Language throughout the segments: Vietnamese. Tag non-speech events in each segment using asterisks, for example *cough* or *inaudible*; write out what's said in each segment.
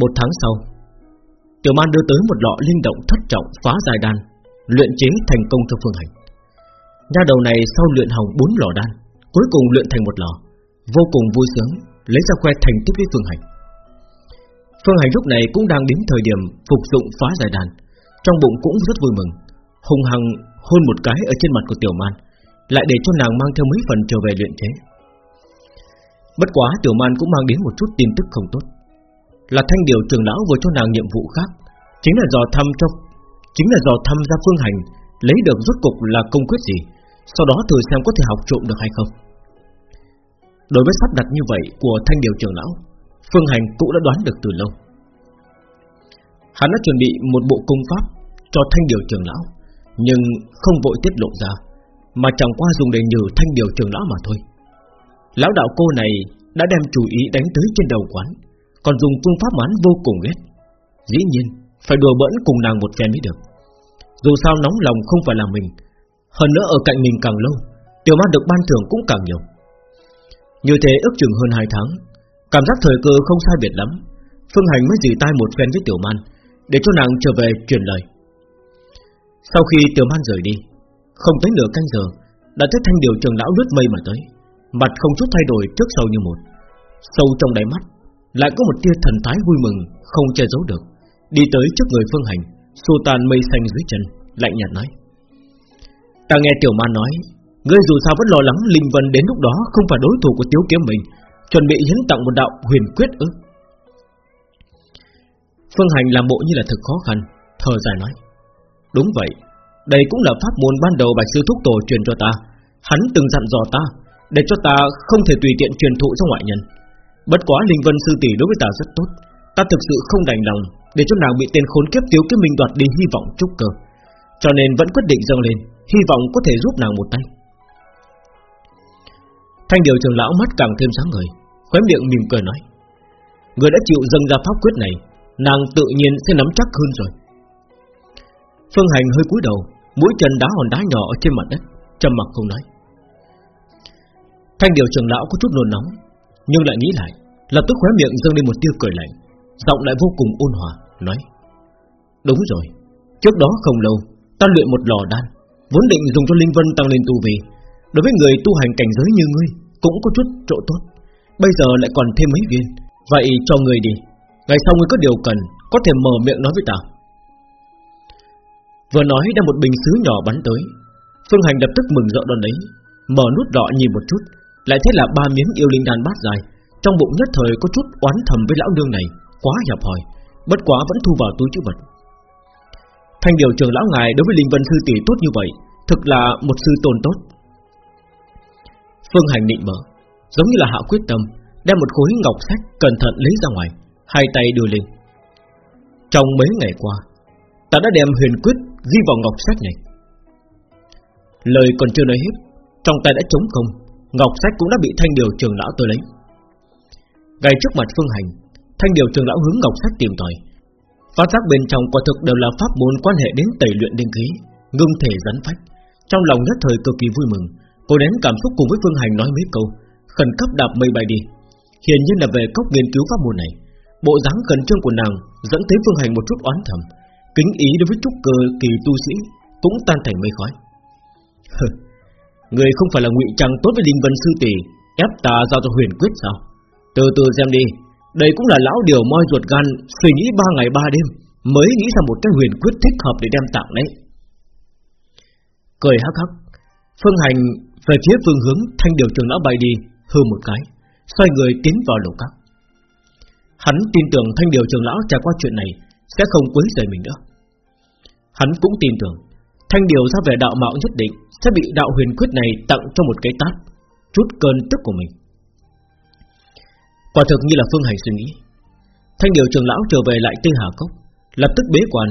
Một tháng sau, Tiểu man đưa tới một lọ linh động thất trọng phá dài đan, Luyện chế thành công cho Phương Hành. Nha đầu này sau luyện hỏng bốn lò đan, Cuối cùng luyện thành một lò, Vô cùng vui sướng, Lấy ra khoe thành tích với Phương Hành. Phương Hành lúc này cũng đang đến thời điểm Phục dụng phá giải đàn Trong bụng cũng rất vui mừng, Hùng hằng hôn một cái ở trên mặt của Tiểu Man, Lại để cho nàng mang theo mấy phần trở về luyện chế. Bất quá Tiểu Man cũng mang đến một chút tin tức không tốt. Là thanh điều trường lão vừa cho nàng nhiệm vụ khác, Chính là dò thăm cho, Chính là dò thăm ra Phương Hành, Lấy được rốt cục là công quyết gì, Sau đó thử xem có thể học trộm được hay không. Đối với sắp đặt như vậy của thanh điều trường lão, Phương Hành cũng đã đoán được từ lâu. Hắn đã chuẩn bị một bộ công pháp Cho thanh điều trường lão, Nhưng không vội tiết lộ ra, Mà chẳng qua dùng để nhử thanh điều trường lão mà thôi. Lão đạo cô này Đã đem chủ ý đánh tới trên đầu quán còn dùng phương pháp mán vô cùng ghét. Dĩ nhiên, Phải đùa bỡn cùng nàng một phen mới được. Dù sao nóng lòng không phải là mình, Hơn nữa ở cạnh mình càng lâu, Tiểu ma được ban thưởng cũng càng nhiều. Như thế ước chừng hơn 2 tháng, Cảm giác thời cơ không sai biệt lắm, Phương Hành mới dì tay một phen với Tiểu Man, Để cho nàng trở về truyền lời. Sau khi Tiểu Man rời đi, Không tới nửa canh giờ, Đã thấy thanh điều trường lão lướt mây mà tới, Mặt không chút thay đổi trước sau như một, Sâu trong đáy mắt lại có một tia thần thái vui mừng, Không che giấu được. Đi tới trước người Phương Hành Xô tan mây xanh dưới chân, Lạnh nhạt nói. Ta nghe Tiểu Man nói, Ngươi dù sao vẫn lo lắng Linh Vân đến lúc đó Không phải đối thủ của Tiếu Kiếm mình Chuẩn bị hiến tặng một đạo huyền quyết ư? Phương Hành làm bộ như là thực khó khăn, Thở dài nói. Đúng vậy, Đây cũng là pháp môn ban đầu Bạch Sư Thúc Tổ truyền cho ta. Hắn từng dặn dò ta, Để cho ta không thể tùy tiện truyền thụ cho ngoại nhân. Bất quá Linh Vân Sư Tỷ đối với ta rất tốt. Ta thực sự không đành lòng Để cho nàng bị tên khốn kiếp tiếu kiếm minh đoạt đi hy vọng trúc cơ. Cho nên vẫn quyết định dâng lên, Hy vọng có thể giúp nàng một tay. Thanh điều trưởng lão mắt càng thêm sáng ngời, Khóe miệng mỉm cười nói, Người đã chịu dâng ra pháp quyết này, Nàng tự nhiên sẽ nắm chắc hơn rồi. Phương Hành hơi cúi đầu, Mũi chân đá hòn đá nhỏ ở trên mặt đất, Trầm mặc không nói. Thanh điều trưởng lão có chút nôn nóng nhưng lại nghĩ lại, Lập tức khóe miệng dâng lên một tia cười lạnh, Giọng lại vô cùng ôn hòa, Nói, Đúng rồi, Trước đó không lâu, Ta luyện một lò đan, Vốn định dùng cho Linh Vân tăng lên tu vi. Đối với người tu hành cảnh giới như ngươi, Cũng có chút chỗ tốt. Bây giờ lại còn thêm mấy viên, Vậy cho người đi. Ngày sau ngươi có điều cần, Có thể mở miệng nói với ta. Vừa nói đã một bình sứ nhỏ bắn tới. Phương Hành lập tức mừng rỡ đón lấy, Mở nút lọ nhìn một chút. Lại thấy là ba miếng yêu linh đan bát dài, Trong bụng nhất thời có chút oán thầm với lão đương này, Quá hẹp hòi, Bất quá vẫn thu vào túi chữ vật. Thanh điều trường lão ngài đối với Linh Vân Sư tỷ tốt như vậy, Thực là một sư tôn tốt. Phương Hành định mở, Giống như là hạ quyết tâm, Đem một khối ngọc sách cẩn thận lấy ra ngoài, Hai tay đưa lên. Trong mấy ngày qua, Ta đã đem huyền quyết ghi vào ngọc sách này. Lời còn chưa nói hết, Trong tay đã trống không Ngọc sách cũng đã bị thanh điều trường lão tôi lấy. Ngay trước mặt phương hành, Thanh điều trường lão hướng ngọc sách tìm tòi. Phát giác bên trong quả thực đều là pháp môn quan hệ đến tẩy luyện đinh khí, Ngưng thể rắn phách. Trong lòng nhất thời cực kỳ vui mừng, Cô nén cảm xúc cùng với Phương Hành nói mấy câu, Khẩn cấp đạp mây bay đi. Hiển nhiên là về cốc nghiên cứu pháp môn này, Bộ dáng khẩn trương của nàng Dẫn tới Phương Hành một chút oán thầm, Kính ý đối với trúc cơ kỳ tu sĩ Cũng tan thành mây khói. Người không phải là ngụy trang tốt với Linh Vân Sư Tỷ, Ép ta giao cho huyền quyết sao? Từ từ xem đi, Đây cũng là lão điều moi ruột gan, Suy nghĩ ba ngày ba đêm, Mới nghĩ ra một cái huyền quyết thích hợp để đem tặng đấy. Cười hắc hắc, Phương Hành về phía phương hướng thanh điều trường lão bay đi, hư một cái, xoay người tiến vào lầu các. Hắn tin tưởng thanh điều trường lão trải qua chuyện này sẽ không quấy rầy mình nữa. Hắn cũng tin tưởng thanh điều ra về đạo mạo nhất định, sẽ bị đạo huyền quyết này tặng cho một cái tát, chút cơn tức của mình. Quả thực như là phương hành suy nghĩ. Thanh điều trường lão trở về lại tây hà cốc, lập tức bế quan,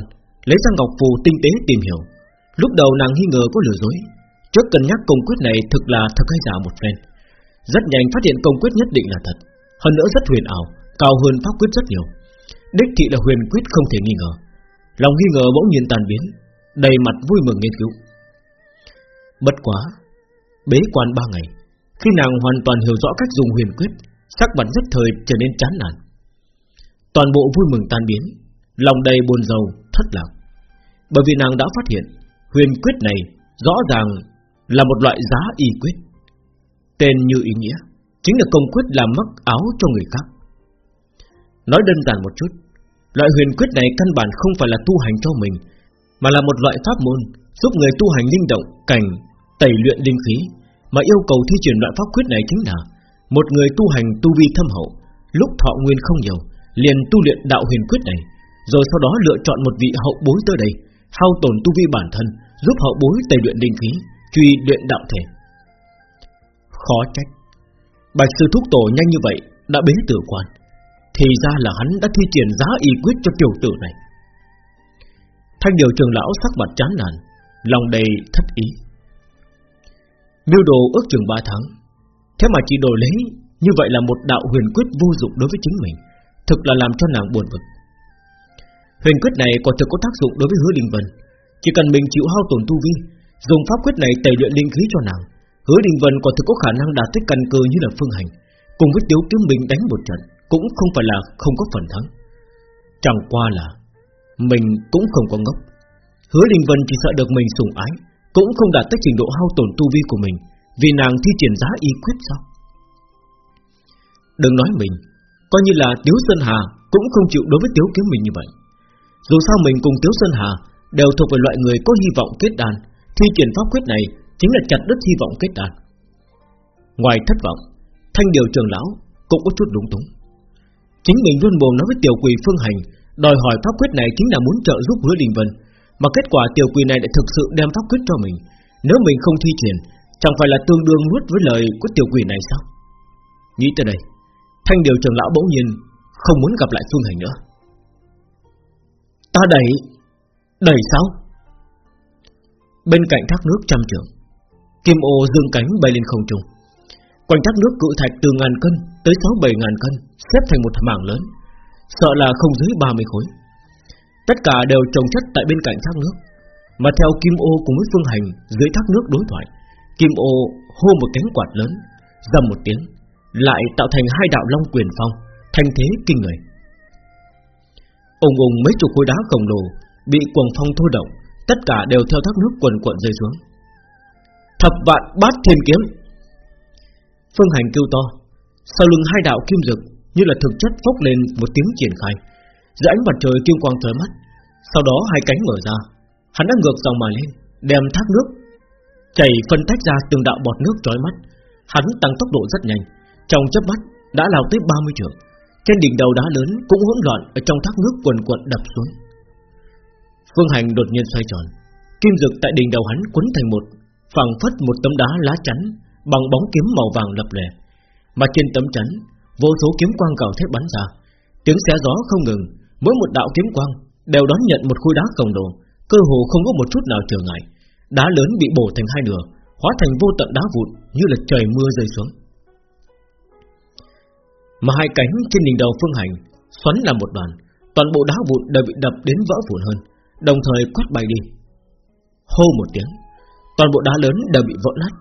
lấy ra ngọc phù tinh tế tìm hiểu. Lúc đầu nàng nghi ngờ có lừa dối, Trước cân nhắc công quyết này thực là thật hay giả một phen. Rất nhanh phát hiện công quyết nhất định là thật, Hơn nữa rất huyền ảo, Cao hơn pháp quyết rất nhiều. Đích thị là huyền quyết không thể nghi ngờ. Lòng nghi ngờ bỗng nhiên tàn biến Đầy mặt vui mừng nghiên cứu. Bất quá Bế quan ba ngày Khi nàng hoàn toàn hiểu rõ cách dùng huyền quyết Sắc mặt rất thời trở nên chán nản. Toàn bộ vui mừng tan biến Lòng đầy buồn rầu, thất lạc. Bởi vì nàng đã phát hiện Huyền quyết này rõ ràng là một loại giá y quyết. Tên như ý nghĩa Chính là công quyết làm mắc áo cho người khác. Nói đơn giản một chút Loại huyền quyết này căn bản không phải là tu hành cho mình mà là một loại pháp môn Giúp người tu hành linh động, cảnh, tẩy luyện linh khí Mà yêu cầu thi triển loại pháp quyết này chính là Một người tu hành tu vi thâm hậu Lúc thọ nguyên không nhiều Liền tu luyện đạo huyền quyết này Rồi sau đó lựa chọn một vị hậu bối tới đây Hao tổn tu vi bản thân Giúp hậu bối tẩy luyện linh khí Truy luyện đạo thể. Khó trách Bạch sư thúc tổ nhanh như vậy Đã bế tử quan Thì ra là hắn đã thi triển giá y quyết cho tiểu tử này. Thanh điều trường lão sắc mặt chán nản, Lòng đầy thất ý. Miêu đồ ước chừng 3 tháng. Thế mà chỉ đổi lấy, Như vậy là một đạo huyền quyết vô dụng đối với chính mình, Thực là làm cho nàng buồn bực. Huyền quyết này còn thực có tác dụng đối với hứa đình vân. Chỉ cần mình chịu hao tổn tu vi, Dùng pháp quyết này tẩy luyện linh khí cho nàng, Hứa đình vân còn thực có khả năng đạt tới căn cơ như là phương hành, Cùng với tiếu kiếm mình đánh một trận, Cũng không phải là không có phần thắng. Chẳng qua là mình cũng không có ngốc. Hứa Đình Vân chỉ sợ được mình sủng ái, Cũng không đạt tới trình độ hao tổn tu vi của mình, Vì nàng thi triển giá y quyết sao? Đừng nói mình, Coi như là Tiếu Sơn Hà Cũng không chịu đối với Tiếu Kiếm mình như vậy. Dù sao mình cùng Tiếu Sơn Hà Đều thuộc về loại người có hy vọng kết đàn Thi triển pháp quyết này Chính là chặt đứt hy vọng kết đàn Ngoài thất vọng, Thanh điều trường lão cũng có chút đúng túng. Chính mình luôn buồn nói với tiểu quỷ phương hành Đòi hỏi pháp quyết này chính là muốn trợ giúp hứa Đình Vân, mà kết quả tiểu quỷ này đã thực sự đem pháp quyết cho mình. Nếu mình không thi triển, Chẳng phải là tương đương nuốt với lời của tiểu quỷ này sao? Nghĩ tới đây, Thanh điều trưởng lão bỗng nhiên Không muốn gặp lại Phương Hành nữa. Ta đẩy Đẩy sao? Bên cạnh thác nước trăm trường Kim ô dương cánh bay lên không trung. Quanh thác nước cự thạch từ ngàn cân Tới sáu bảy ngàn cân, Xếp thành một mảng lớn. Sợ là không dưới 30 khối. Tất cả đều trồng chất tại bên cạnh thác nước, Mà theo Kim Ô cùng với Phương Hành, Dưới thác nước đối thoại, Kim Ô hô một cánh quạt lớn, Dầm một tiếng, Lại tạo thành hai đạo long quyền phong, Thanh thế kinh người. Ông ùng mấy chục khối đá khổng lồ Bị cuồng phong thôi động, Tất cả đều theo thác nước quần quận rơi xuống. Thập vạn bát thiên kiếm. Phương Hành kêu to, Sau lưng hai đạo kim dực như là thực chất phốc lên một tiếng triển khai dưới ánh mặt trời kim quang tới mắt, sau đó hai cánh mở ra, hắn đã ngược dòng mà lên, đem thác nước chảy phân tách ra từng đạo bọt nước chói mắt. Hắn tăng tốc độ rất nhanh, trong chớp mắt đã lao tới 30 trượng. Trên đỉnh đầu đá lớn cũng hỗn loạn ở trong thác nước quần quần đập xuống. Phương Hành đột nhiên xoay tròn, kim dực tại đỉnh đầu hắn quấn thành một, phẳng phất một tấm đá lá chắn bằng bóng kiếm màu vàng lập lè, mà trên tấm chắn vô số kiếm quang gào thét bắn ra, tiếng xé gió không ngừng, Mỗi một đạo kiếm quang đều đón nhận một khối đá khổng lồ, cơ hồ không có một chút nào trở ngại. Đá lớn bị bổ thành hai nửa, hóa thành vô tận đá vụn như là trời mưa rơi xuống. Mà hai cánh trên đỉnh đầu phương hành xoắn làm một đoàn, toàn bộ đá vụn đều bị đập đến vỡ vụn hơn, đồng thời quát bay đi. Hô một tiếng, toàn bộ đá lớn đều bị vỡ nát.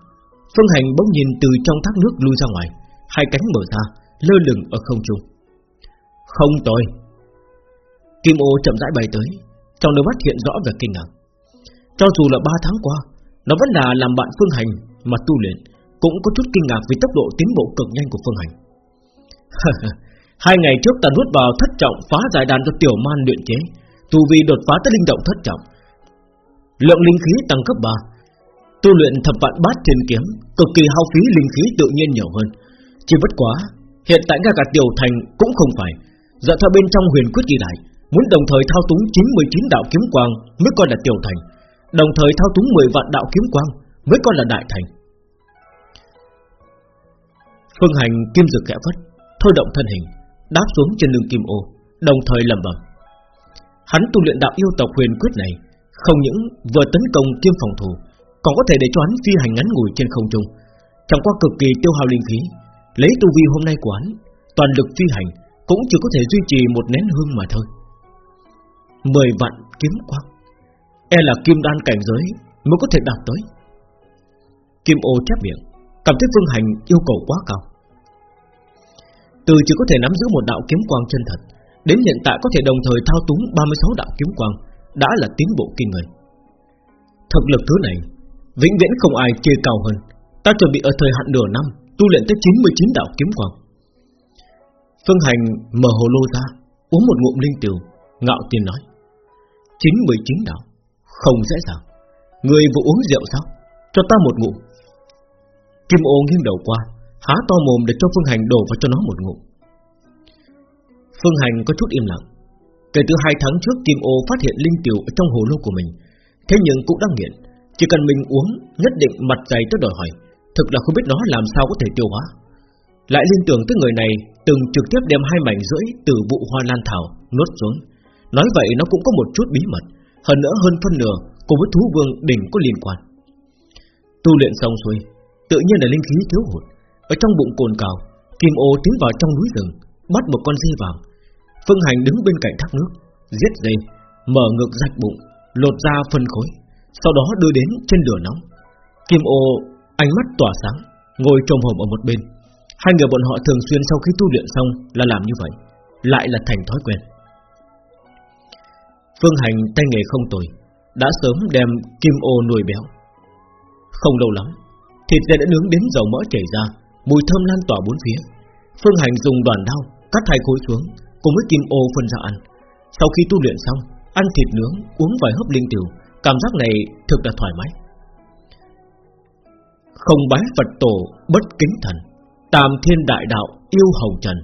Phương hành bỗng nhìn từ trong thác nước lui ra ngoài, hai cánh mở ra, lơ lửng ở không trung. Không tồi, Kim ô chậm rãi bay tới Trong đôi mắt hiện rõ vẻ kinh ngạc. Cho dù là 3 tháng qua Nó vẫn là làm bạn Phương Hành mà tu luyện Cũng có chút kinh ngạc vì tốc độ tiến bộ cực nhanh của Phương Hành. *laughs* Hai ngày trước ta nuốt vào thất trọng Phá giải đàn cho tiểu man luyện chế Tu vi đột phá tới linh động thất trọng. Lượng linh khí tăng cấp 3 Tu luyện thập vạn bát thiên kiếm Cực kỳ hao phí linh khí tự nhiên nhiều hơn. Chỉ bất quá Hiện tại ngay cả tiểu thành cũng không phải. Dựa theo bên trong huyền quyết ghi lại Muốn đồng thời thao túng 99 đạo kiếm quang Mới coi là tiểu thành. Đồng thời thao túng 10 vạn đạo kiếm quang Mới coi là đại thành. Phương hành kim dược kẽ phất, Thôi động thân hình, Đáp xuống trên lưng kim ô, Đồng thời lầm bầm Hắn tu luyện đạo yêu tộc huyền quyết này, Không những vừa tấn công kim phòng thủ, Còn có thể để cho hắn phi hành ngắn ngủi trên không trung. Chẳng qua cực kỳ tiêu hao linh khí Lấy tu vi hôm nay của hắn, Toàn lực phi hành, Cũng chỉ có thể duy trì một nén hương mà thôi. Mười vạn kiếm quang E là kim đan cảnh giới Mới có thể đạt tới. Kim ô chép miệng, Cảm thấy phương hành yêu cầu quá cao. Từ chỉ có thể nắm giữ một đạo kiếm quang chân thật, Đến hiện tại có thể đồng thời thao túng 36 đạo kiếm quang, Đã là tiến bộ kinh người. Thực lực thứ này, Vĩnh viễn không ai chê cao hơn. Ta chuẩn bị ở thời hạn nửa năm Tu luyện tới 99 đạo kiếm quang. Phương Hành mở hồ lô ra, Uống một ngụm linh tiểu, Ngạo tiền nói 99 đạo, Không dễ dàng. Người vừa uống rượu sao Cho ta một ngụm. Kim ô nghiêng đầu qua, Há to mồm để cho Phương Hành đổ vào cho nó một ngụm. Phương Hành có chút im lặng. Kể từ hai tháng trước, Kim ô phát hiện linh tiểu ở trong hồ lô của mình, Thế nhưng cũng đang nghiện, Chỉ cần mình uống, nhất định mặt dày tới đòi hỏi. Thực là không biết nó làm sao có thể tiêu hóa. Lại liên tưởng tới người này Từng trực tiếp đem hai mảnh rưỡi Từ vụ hoa lan thảo nuốt xuống. Nói vậy nó cũng có một chút bí mật, Hơn nữa hơn phân nửa Cùng với thú vương đỉnh có liên quan. Tu luyện xong xuôi, Tự nhiên là linh khí thiếu hụt. Ở trong bụng cồn cào, Kim ô tiến vào trong núi rừng, Bắt một con dê vàng. Phương Hành đứng bên cạnh thác nước, Giết dê Mở ngực rạch bụng, Lột ra phân khối, Sau đó đưa đến trên lửa nóng. Kim ô ánh mắt tỏa sáng, Ngồi trồm hổm ở một bên. Hai người bọn họ thường xuyên sau khi tu luyện xong Là làm như vậy, Lại là thành thói quen. Phương Hành tay nghề không tồi, Đã sớm đem kim ô nuôi béo. Không lâu lắm, Thịt dê đã nướng đến dầu mỡ chảy ra, Mùi thơm lan tỏa bốn phía. Phương Hành dùng đoàn đao Cắt hai khối xuống, Cùng với kim ô phân ra ăn. Sau khi tu luyện xong, Ăn thịt nướng, uống vài hớp linh tiểu, Cảm giác này thực là thoải mái. Không bái Phật tổ bất kính thần. Tam thiên đại đạo yêu hồng trần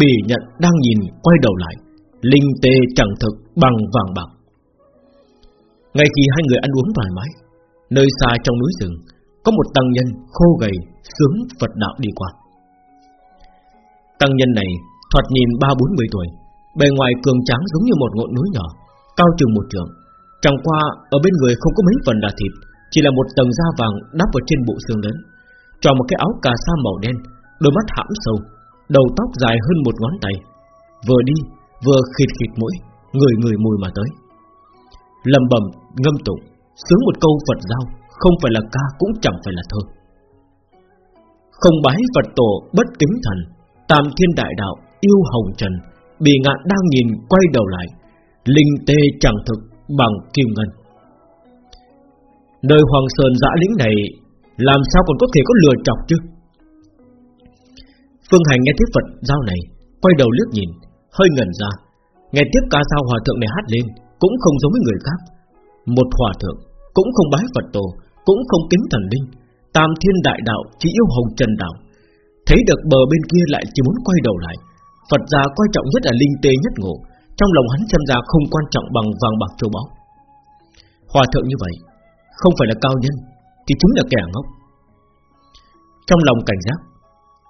Bỉ nhận đang nhìn quay đầu lại, Linh tê chẳng thực bằng vàng bạc. Ngay khi hai người ăn uống thoải mái, Nơi xa trong núi rừng, Có một tăng nhân khô gầy Sướng Phật đạo đi qua. Tăng nhân này Thoạt nhìn ba bốn mươi tuổi, Bề ngoài cường tráng giống như một ngọn núi nhỏ, Cao chừng một trường Chẳng qua ở bên người không có mấy phần là thịt chỉ là một tầng da vàng đắp ở trên bộ xương lớn Cho một cái áo cà sa màu đen, Đôi mắt hãm sâu, Đầu tóc dài hơn một ngón tay. Vừa đi, vừa khịt khịt mũi, Người người mùi mà tới. Lầm bầm ngâm tụng, Sướng một câu Phật giao, Không phải là ca cũng chẳng phải là thơ. Không bái Phật tổ bất kính thần, Tam thiên đại đạo yêu hồng trần, Bì ngạn đang nhìn quay đầu lại, Linh tê chẳng thực bằng kim ngân. Nơi Hoàng Sơn dã lĩnh này, Làm sao còn có thể có lừa chọc chứ? Phương Hành nghe tiếp Phật giao này, Quay đầu liếc nhìn, Hơi ngẩn ra. Nghe tiếp ca sao hòa thượng này hát lên, Cũng không giống với người khác. Một hòa thượng, cũng không bái Phật tổ, Cũng không kính thần linh. Tam thiên đại đạo chỉ yêu hồng trần đạo. Thấy được bờ bên kia lại chỉ muốn quay đầu lại. Phật gia coi trọng nhất là linh tê nhất ngộ, Trong lòng hắn xem ra không quan trọng bằng vàng bạc châu báu. Hòa thượng như vậy không phải là cao nhân, Thì chúng là kẻ ngốc. Trong lòng cảnh giác,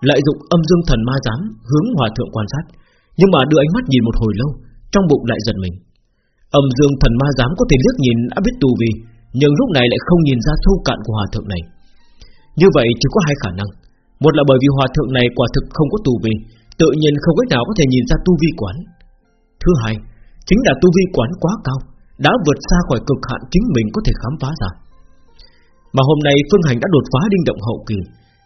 Lợi dụng âm dương thần ma giám Hướng hòa thượng quan sát, Nhưng mà đưa ánh mắt nhìn một hồi lâu, Trong bụng lại giật mình. Âm dương thần ma giám có thể liếc nhìn đã biết tù vì Nhưng lúc này lại không nhìn ra sâu cạn của hòa thượng này. Như vậy chỉ có hai khả năng. Một là bởi vì hòa thượng này quả thực không có tù vi, Tự nhiên không cách nào có thể nhìn ra tu vi quán. Thứ hai, Chính là tu vi quán quá cao đã vượt xa khỏi cực hạn chính mình có thể khám phá ra. Mà hôm nay Phương Hành đã đột phá đinh động hậu kỳ,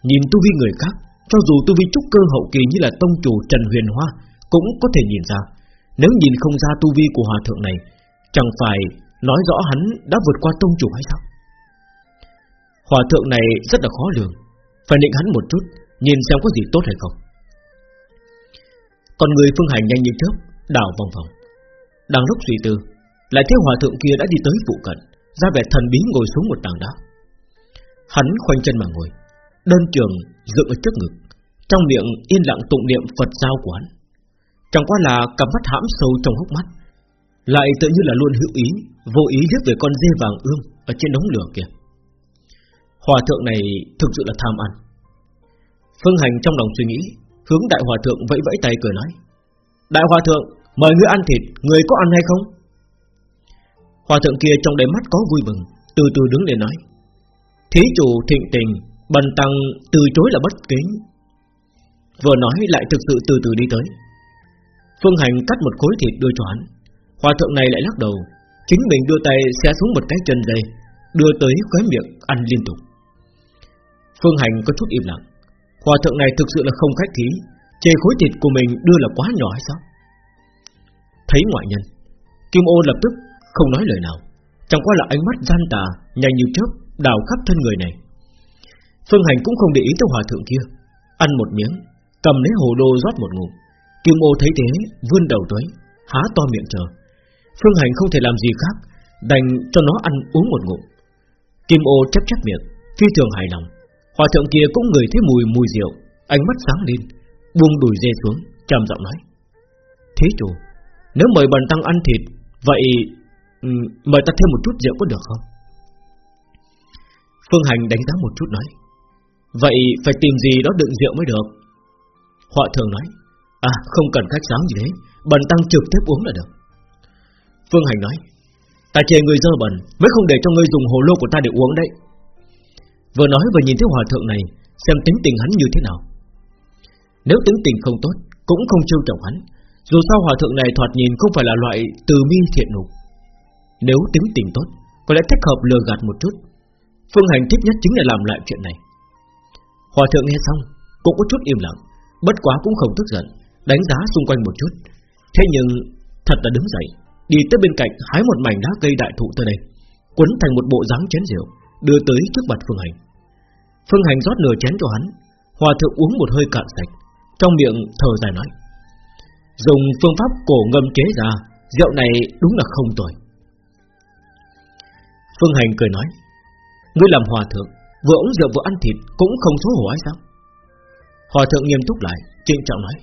Nhìn tu vi người khác, Cho dù tu vi trúc cơ hậu kỳ như là tông chủ Trần Huyền Hoa Cũng có thể nhìn ra. Nếu nhìn không ra tu vi của hòa thượng này, Chẳng phải nói rõ hắn đã vượt qua tông chủ hay sao? Hòa thượng này rất là khó lường, Phải định hắn một chút, Nhìn xem có gì tốt hay không. Còn người phương hành nhanh như chớp, Đảo vòng vòng, Đang lúc suy tư lại thấy hòa thượng kia đã đi tới phụ cận, Ra vẻ thần bí ngồi xuống một tảng đá. Hắn khoanh chân mà ngồi, Đơn trường dựng ở trước ngực, Trong miệng yên lặng tụng niệm Phật giao của hắn. Chẳng qua là cặp mắt hãm sâu trong hốc mắt, Lại tự như là luôn hữu ý, Vô ý liếc về con dê vàng ương Ở trên đống lửa kia. Hòa thượng này thực sự là tham ăn. Phương Hành trong lòng suy nghĩ, Hướng đại hòa thượng vẫy vẫy tay cười nói, Đại hòa thượng, Mời ngươi ăn thịt, Người có ăn hay không? Hòa thượng kia trong đáy mắt có vui mừng, Từ từ đứng lên nói, Thí chủ thịnh tình, Bần tăng từ chối là bất kính. Vừa nói lại thực sự từ từ đi tới. Phương Hành cắt một khối thịt đưa cho hắn. Hòa thượng này lại lắc đầu, Chính mình đưa tay xé xuống một cái chân dây, Đưa tới khóe miệng ăn liên tục. Phương Hành có chút im lặng. Hòa thượng này thực sự là không khách khí, Chê khối thịt của mình đưa là quá nhỏ hay sao? Thấy ngoại nhân, Kim ô lập tức không nói lời nào. Chẳng qua là ánh mắt gian tà Nhanh như chớp, đào khắp thân người này. Phương Hành cũng không để ý tới hòa thượng kia. Ăn một miếng, Cầm lấy hồ đô rót một ngụm. Kim ô thấy thế, vươn đầu tới, Há to miệng chờ Phương Hành không thể làm gì khác, Đành cho nó ăn uống một ngụm. Kim ô chép chép miệng, Phi thường hài lòng. Hòa thượng kia cũng ngửi thấy mùi mùi rượu, Ánh mắt sáng lên, Buông đùi dê xuống, trầm giọng nói, thế chủ, Nếu mời bần tăng ăn thịt, Vậy Ừ, mời ta thêm một chút rượu có được không? Phương Hành đánh giá một chút nói. Vậy phải tìm gì đó đựng rượu mới được? Họa thường nói. À không cần khách sáo gì thế Bần tăng trực tiếp uống là được. Phương Hành nói. Ta chê người dơ bẩn, Mới không để cho ngươi dùng hồ lô của ta để uống đấy. Vừa nói vừa nhìn thấy hòa thượng này, Xem tính tình hắn như thế nào. Nếu tính tình không tốt, Cũng không trêu chọc hắn. Dù sao hòa thượng này thoạt nhìn không phải là loại từ mi thiện nục. Nếu tính tình tốt, Có lẽ thích hợp lừa gạt một chút. Phương Hành thích nhất chính là làm lại chuyện này. Hòa thượng nghe xong Cũng có chút im lặng, Bất quá cũng không tức giận, Đánh giá xung quanh một chút. Thế nhưng, thật là đứng dậy, Đi tới bên cạnh hái một mảnh đá cây đại thụ tới đây, Quấn thành một bộ dáng chén rượu, Đưa tới trước mặt Phương Hành. Phương Hành rót nửa chén cho hắn, Hòa thượng uống một hơi cạn sạch, Trong miệng thở dài nói, Dùng phương pháp cổ ngâm chế ra, Rượu này đúng là không tồi. Phương Hành cười nói, Ngươi làm hòa thượng, Vừa uống rượu vừa ăn thịt Cũng không xấu hổ hay sao? Hòa thượng nghiêm túc lại, Trịnh trọng nói,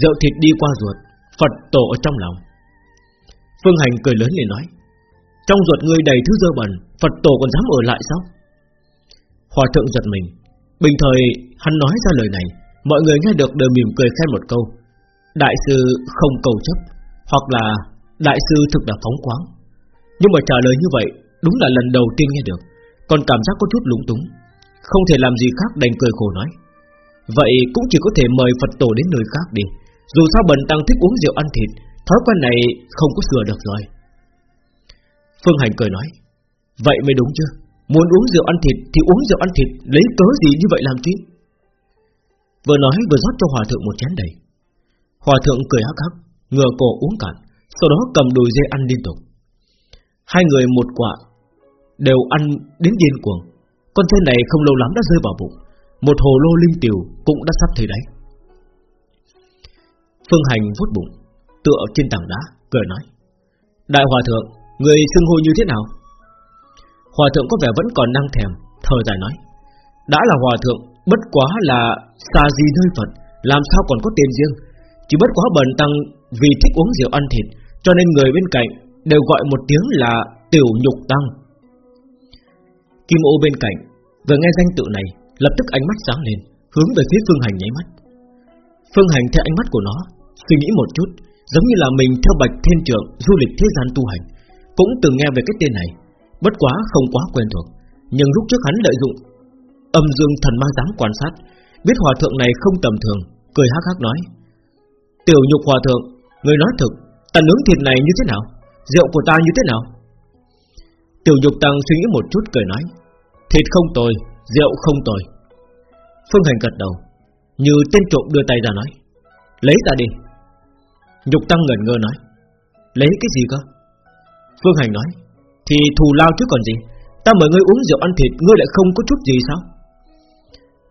Rượu thịt đi qua ruột, Phật tổ ở trong lòng. Phương Hành cười lớn lên nói, Trong ruột ngươi đầy thứ dơ bẩn, Phật tổ còn dám ở lại sao? Hòa thượng giật mình, Bình thời hắn nói ra lời này, Mọi người nghe được đều mỉm cười khen một câu, Đại sư không cầu chấp, Hoặc là đại sư thực là phóng khoáng. Nhưng mà trả lời như vậy Đúng là lần đầu tiên nghe được, Còn cảm giác có chút lúng túng. Không thể làm gì khác đành cười khổ nói. Vậy cũng chỉ có thể mời Phật tổ đến nơi khác đi. Dù sao bần tăng thích uống rượu ăn thịt, Thói quen này không có sửa được rồi. Phương Hành cười nói. Vậy mới đúng chứ. Muốn uống rượu ăn thịt thì uống rượu ăn thịt, Lấy cớ gì như vậy làm chi? Vừa nói vừa rót cho hòa thượng một chén đầy. Hòa thượng cười hắc hắc Ngừa cổ uống cạn, Sau đó cầm đùi dê ăn liên tục. Hai người một quả Đều ăn đến điên cuồng. Con tên này không lâu lắm đã rơi vào bụng. Một hồ lô linh tiểu cũng đã sắp thấy đấy Phương Hành vuốt bụng, Tựa trên tảng đá, Cười nói, Đại Hòa Thượng, Người xưng hô như thế nào? Hòa Thượng có vẻ vẫn còn năng thèm, Thở dài nói, Đã là Hòa Thượng, Bất quá là xa gì nơi Phật, Làm sao còn có tiền riêng? Chỉ bất quá bần tăng Vì thích uống rượu ăn thịt, Cho nên người bên cạnh Đều gọi một tiếng là Tiểu Nhục Tăng. Kim ô bên cạnh Vừa nghe danh tự này, Lập tức ánh mắt sáng lên, Hướng về phía Phương Hành nháy mắt. Phương Hành theo ánh mắt của nó, Suy nghĩ một chút, Giống như là mình theo bạch thiên trưởng Du lịch thế gian tu hành, Cũng từng nghe về cái tên này, Bất quá không quá quen thuộc, Nhưng lúc trước hắn lợi dụng Âm dương thần ma dám quan sát, Biết hòa thượng này không tầm thường, Cười hắc hắc nói, Tiểu nhục hòa thượng, Người nói thực, Ta nướng thịt này như thế nào? Rượu của ta như thế nào? Tiểu nhục tăng suy nghĩ một chút cười nói Thịt không tồi, Rượu không tồi. Phương Hành gật đầu, Như tên trộm đưa tay ra nói. Lấy ra đi. Nhục tăng ngẩn ngơ nói. Lấy cái gì cơ? Phương Hành nói. Thì thù lao chứ còn gì. Ta mời ngươi uống rượu ăn thịt, Ngươi lại không có chút gì sao?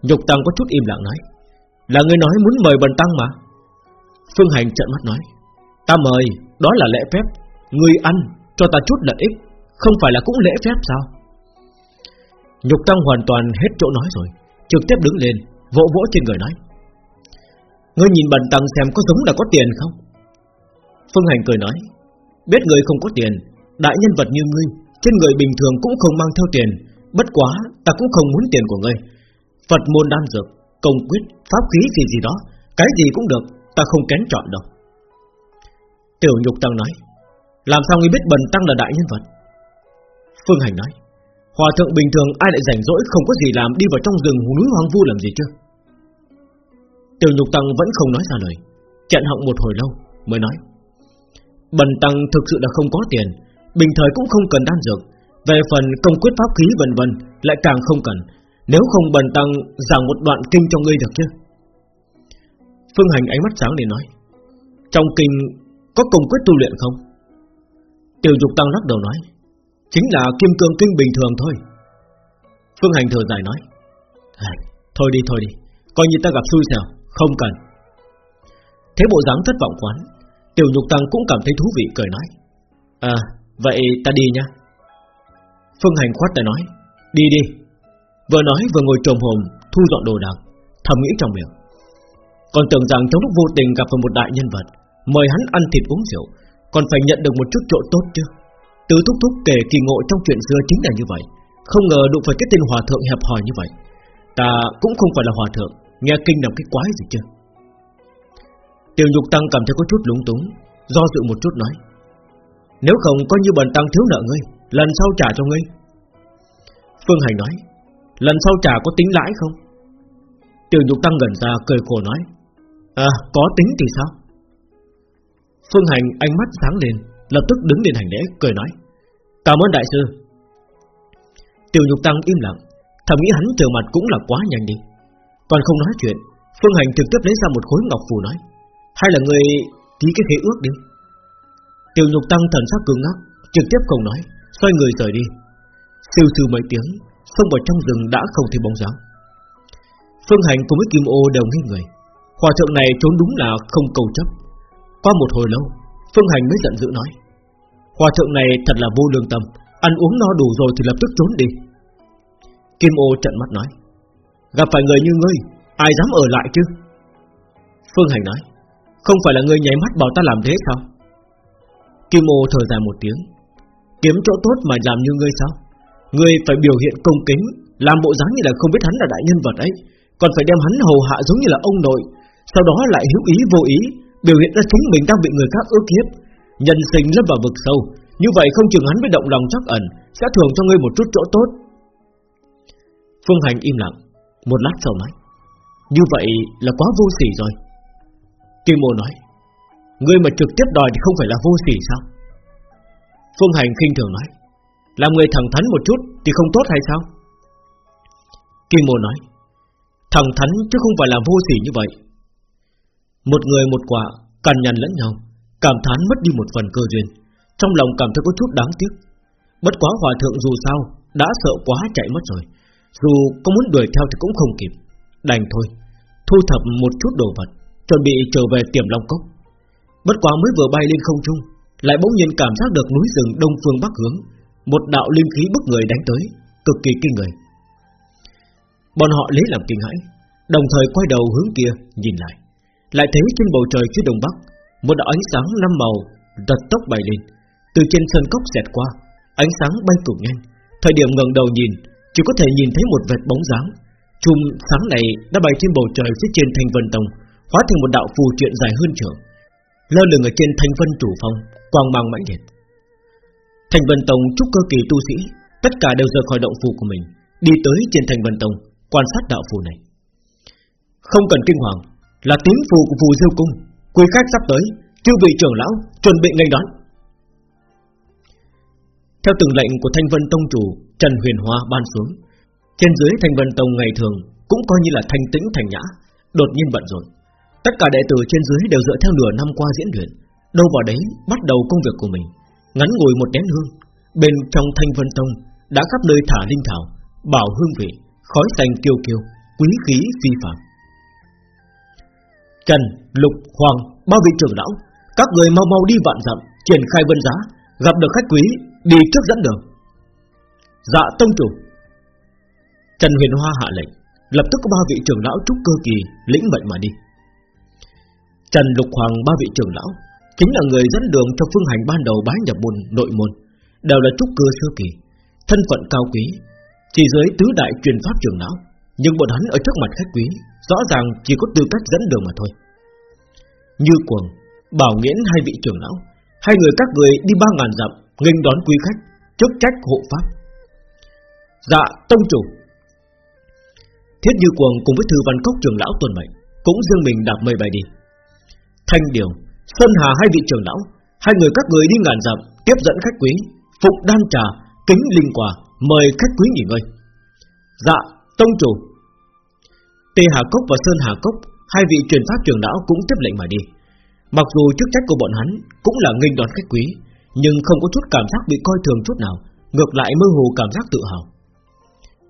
Nhục tăng có chút im lặng nói. Là ngươi nói muốn mời bần tăng mà. Phương Hành trợn mắt nói. Ta mời, đó là lễ phép. Ngươi ăn, cho ta chút lợi ích. Không phải là cũng lễ phép sao? Nhục tăng hoàn toàn hết chỗ nói rồi Trực tiếp đứng lên Vỗ vỗ trên người nói. Ngươi nhìn bần tăng xem có giống là có tiền không? Phương Hành cười nói Biết người không có tiền Đại nhân vật như ngươi Trên người bình thường cũng không mang theo tiền Bất quá ta cũng không muốn tiền của ngươi. Phật môn đan dược Công quyết, pháp khí gì gì đó Cái gì cũng được, ta không kén chọn đâu. Tiểu Nhục Tăng nói Làm sao ngươi biết bần tăng là đại nhân vật? Phương Hành nói Hòa thượng bình thường ai lại rảnh rỗi Không có gì làm, đi vào trong rừng núi hoang vu làm gì chứ? Tiểu Nhục Tăng vẫn không nói ra lời, Chặn họng một hồi lâu Mới nói. Bần tăng thực sự là không có tiền, Bình thời cũng không cần đan dược, Về phần công quyết pháp khí vân vân Lại càng không cần. Nếu không bần tăng giảng một đoạn kinh cho ngươi được chứ? Phương Hành ánh mắt sáng để nói. Trong kinh Có công quyết tu luyện không? Tiểu Dục Tăng lắc đầu nói. Chính là kim cương kinh bình thường thôi. Phương Hành thở dài nói Thôi đi thôi đi, Coi như ta gặp xui xẻo, Không cần. Thế bộ dáng thất vọng quán, Tiểu Nhục Tăng cũng cảm thấy thú vị, cười nói À vậy ta đi nha Phương Hành khoát tay nói, Đi đi. Vừa nói vừa ngồi trồm hồn Thu dọn đồ đạc, Thầm nghĩ trong miệng. Còn tưởng rằng trong lúc vô tình gặp vào một đại nhân vật, Mời hắn ăn thịt uống rượu, Còn phải nhận được một chút chỗ tốt chứ. Từ thúc thúc kể kỳ ngộ trong chuyện xưa chính là như vậy. Không ngờ đụng phải cái tên hòa thượng hẹp hòi như vậy. Ta cũng không phải là hòa thượng, Nghe kinh làm cái quái gì chứ? Tiểu nhục tăng cảm thấy có chút lúng túng, Do dự một chút nói, Nếu không coi như bần tăng thiếu nợ ngươi, Lần sau trả cho ngươi. Phương Hành nói, Lần sau trả có tính lãi không? Tiểu nhục tăng gần ra cười khổ nói À có tính thì sao? Phương Hành ánh mắt sáng lên Lập tức đứng lên hành lễ, cười nói, Cảm ơn đại sư. Tiểu nhục tăng im lặng, Thầm nghĩ hắn trở mặt cũng là quá nhanh đi. Còn không nói chuyện, Phương Hành trực tiếp lấy ra một khối ngọc phù nói, Hay là người ký cái khế ước đi. Tiểu nhục tăng thần sắc cứng ngắc, Trực tiếp không nói, Xoay người rời đi. Siêu siêu mấy tiếng, Xông vào trong rừng đã không thấy bóng dáng. Phương Hành cùng với Kim Ô đều nghi người. Hòa thượng này trốn đúng là không cầu chấp. Qua một hồi lâu, Phương Hành mới giận dữ nói Hòa thượng này thật là vô lương tâm, Ăn uống no đủ rồi thì lập tức trốn đi. Kim ô trận mắt nói, Gặp phải người như ngươi, Ai dám ở lại chứ? Phương Hành nói, Không phải là ngươi nháy mắt bảo ta làm thế sao? Kim ô thở dài một tiếng, Kiếm chỗ tốt mà làm như ngươi sao? Ngươi phải biểu hiện công kính, Làm bộ dáng như là không biết hắn là đại nhân vật ấy, Còn phải đem hắn hầu hạ giống như là ông nội, Sau đó lại hữu ý vô ý, Biểu hiện ra chính mình đang bị người khác ước hiếp. Nhân sinh lấp vào vực sâu. Như vậy không chừng hắn với động lòng chắc ẩn, Sẽ thưởng cho ngươi một chút chỗ tốt. Phương Hành im lặng, Một lát sau nói, Như vậy là quá vô sỉ rồi. Kim Mô nói, Ngươi mà trực tiếp đòi thì không phải là vô sỉ sao? Phương Hành khinh thường nói, Làm người thẳng thắn một chút Thì không tốt hay sao? Kim Mô nói, Thẳng thắn chứ không phải là vô sỉ như vậy. Một người một quả Cằn nhằn lẫn nhau. Cảm thán mất đi một phần cơ duyên. Trong lòng cảm thấy có chút đáng tiếc. Bất quá hòa thượng dù sao Đã sợ quá chạy mất rồi. Dù có muốn đuổi theo thì cũng không kịp. Đành thôi, Thu thập một chút đồ vật, Chuẩn bị trở về tiềm long cốc. Bất quá mới vừa bay lên không trung, Lại bỗng nhiên cảm giác được núi rừng đông phương bắc hướng, Một đạo linh khí bức người đánh tới, Cực kỳ kinh người. Bọn họ lấy làm kinh hãi, Đồng thời quay đầu hướng kia nhìn lại. Lại thấy trên bầu trời phía đông bắc một đạo ánh sáng năm màu Giật tốc bay lên Từ trên sân cốc xẹt qua Ánh sáng bay cực nhanh Thời điểm ngẩng đầu nhìn chỉ có thể nhìn thấy một vệt bóng dáng. Chùm sáng này đã bay trên bầu trời phía trên thành Vân Tông, hóa thành một đạo phù truyện dài hơn trường, lơ lửng ở trên Thanh Vân chủ phong, quang mang mãnh liệt. thành Vân Tông chúc cơ kỳ tu sĩ, tất cả đều rời khỏi động phù của mình, đi tới trên thành Vân Tông, quan sát đạo phù này. Không cần kinh hoàng, là tín phù của phù Diêu cung, quý khách sắp tới, chư vị trưởng lão chuẩn bị ngay đón. Theo từng lệnh của Thanh Vân Tông chủ Trần Huyền Hoa ban xuống Trên dưới Thanh Vân Tông ngày thường Cũng coi như là thanh tĩnh thành nhã Đột nhiên bận rộn. Tất cả đệ tử trên dưới đều dựa theo nửa năm qua diễn luyện Đâu vào đấy bắt đầu công việc của mình Ngắn ngồi một nén hương. Bên trong Thanh Vân Tông Đã khắp nơi thả linh thảo Bảo hương vị Khói xanh kiêu kiêu Quý khí phi phạm Trần, Lục, Hoàng ba vị trưởng lão Các người mau mau đi vạn dặm Triển khai vân giá Gặp được khách quý Đi trước dẫn đường. Dạ tông chủ. Trần Huyền Hoa hạ lệnh Lập tức có ba vị trưởng lão trúc cơ kỳ Lĩnh mệnh mà đi. Trần Lục Hoàng ba vị trưởng lão Chính là người dẫn đường cho phương hành ban đầu bái nhập môn nội môn Đều là trúc cơ sơ kỳ Thân phận cao quý Chỉ dưới tứ đại truyền pháp trưởng lão Nhưng bọn hắn ở trước mặt khách quý Rõ ràng chỉ có tư cách dẫn đường mà thôi. Như quần Bảo nghiễn hai vị trưởng lão, Hai người các người đi ba ngàn dặm, nghênh đón quý khách, chức trách hộ pháp. Dạ tông chủ. Thiết như cuồng cùng với thư văn cốc trưởng lão tuần mệnh, cũng dương mình đạp mây bay đi. Thanh điều, sơn hà hai vị trưởng lão, hai người các người đi ngàn dặm, tiếp dẫn khách quý, phục đan trà, kính linh quà, mời khách quý nghỉ ngơi. Dạ tông chủ tề hà cốc và sơn hà cốc hai vị truyền pháp trưởng lão cũng tiếp lệnh mà đi Mặc dù chức trách của bọn hắn cũng là nghênh đón khách quý, nhưng không có chút cảm giác bị coi thường chút nào, ngược lại mơ hồ cảm giác tự hào.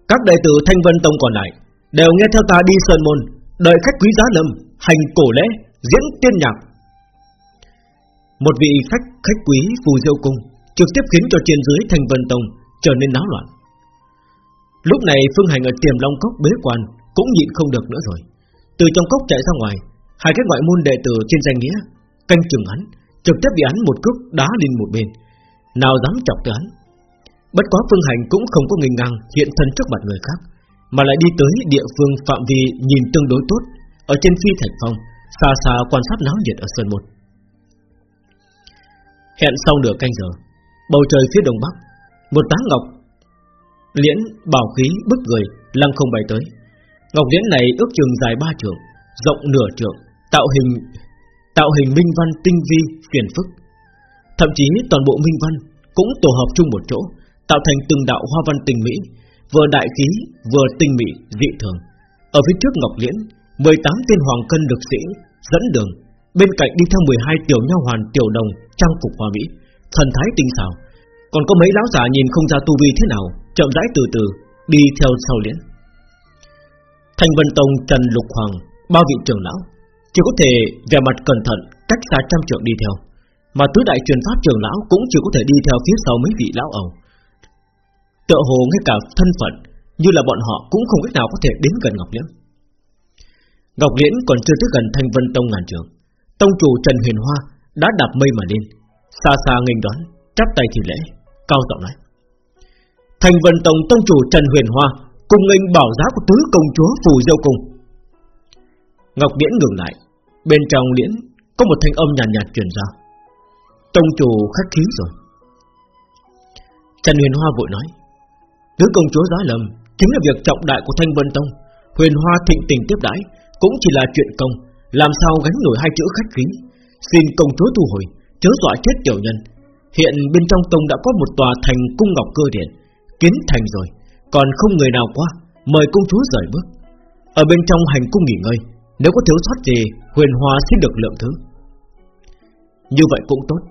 Các đệ tử Thanh Vân Tông còn lại đều nghe theo ta đi sơn môn, đợi khách quý giá lâm, hành cổ lễ, diễn tiên nhạc. Một vị khách khách quý phù diêu cung trực tiếp khiến cho trên dưới Thanh Vân Tông trở nên náo loạn. Lúc này Phương Hành ở Tiềm Long Cốc bế quan cũng nhịn không được nữa rồi, từ trong cốc chạy ra ngoài, hai cái ngoại môn đệ tử trên danh nghĩa canh chừng hắn, trực tiếp bị hắn một cước đá lên một bên, nào dám chọc tới hắn. Bất quá Phương Hành cũng không có nghênh ngang hiện thân trước mặt người khác, mà lại đi tới địa phương phạm vi nhìn tương đối tốt, ở trên phi thạch phong, xa xa quan sát náo nhiệt ở sơn môn. Hẹn sau nửa canh giờ, bầu trời phía đông bắc, một tá ngọc liễn bảo khí bức người lăng không bay tới. Ngọc liễn này ước chừng dài ba trượng, rộng nửa trượng, tạo hình tạo hình minh văn tinh vi phiền phức. Thậm chí toàn bộ minh văn cũng tổ hợp chung một chỗ, tạo thành từng đạo hoa văn tinh mỹ, vừa đại khí vừa tinh mỹ dị thường. Ở phía trước Ngọc Liễn, 18 tên hoàng cân lực sĩ dẫn đường, bên cạnh đi theo 12 tiểu nha hoàn tiểu đồng trang phục hoa mỹ, thần thái tinh xảo. Còn có mấy lão già nhìn không ra tu vi thế nào, chậm rãi từ từ đi theo sau Liễn. Thành Vân Tông Trần Lục Hoàng, bao vị trưởng lão, chỉ có thể về mặt cẩn thận cách xa trăm trượng đi theo, mà tứ đại truyền pháp trưởng lão cũng chỉ có thể đi theo phía sau mấy vị lão ẩu. Tựa hồ ngay cả thân phận như là bọn họ cũng không cách nào có thể đến gần Ngọc Liễn. Ngọc Liễn còn chưa tới gần Thanh Vân Tông ngàn trường, tông chủ Trần Huyền Hoa đã đạp mây mà lên, xa xa nghênh đón, chắp tay thì lễ, cao giọng nói: Thanh Vân Tông tông chủ Trần Huyền Hoa cùng nghênh bảo giá của tứ công chúa Phù Diêu Cung. Ngọc Liễn ngừng lại, bên trong liễn có một thanh âm nhàn nhạt, nhạt truyền ra. Tông chủ khách khí rồi. Trần Huyền Hoa vội nói, tứ công chúa giá lầm chính là việc trọng đại của Thanh Vân Tông. Huyền Hoa thịnh tình tiếp đãi cũng chỉ là chuyện công, làm sao gánh nổi hai chữ khách khí. Xin công chúa thu hồi, chớ dọa chết tiểu nhân. Hiện bên trong tông đã có một tòa thành cung ngọc cơ điện, kiến thành rồi, còn không người nào qua, mời công chúa rời bước. Ở bên trong hành cung nghỉ ngơi, nếu có thiếu sót gì, huyền hòa xin được lượng thứ. Như vậy cũng tốt,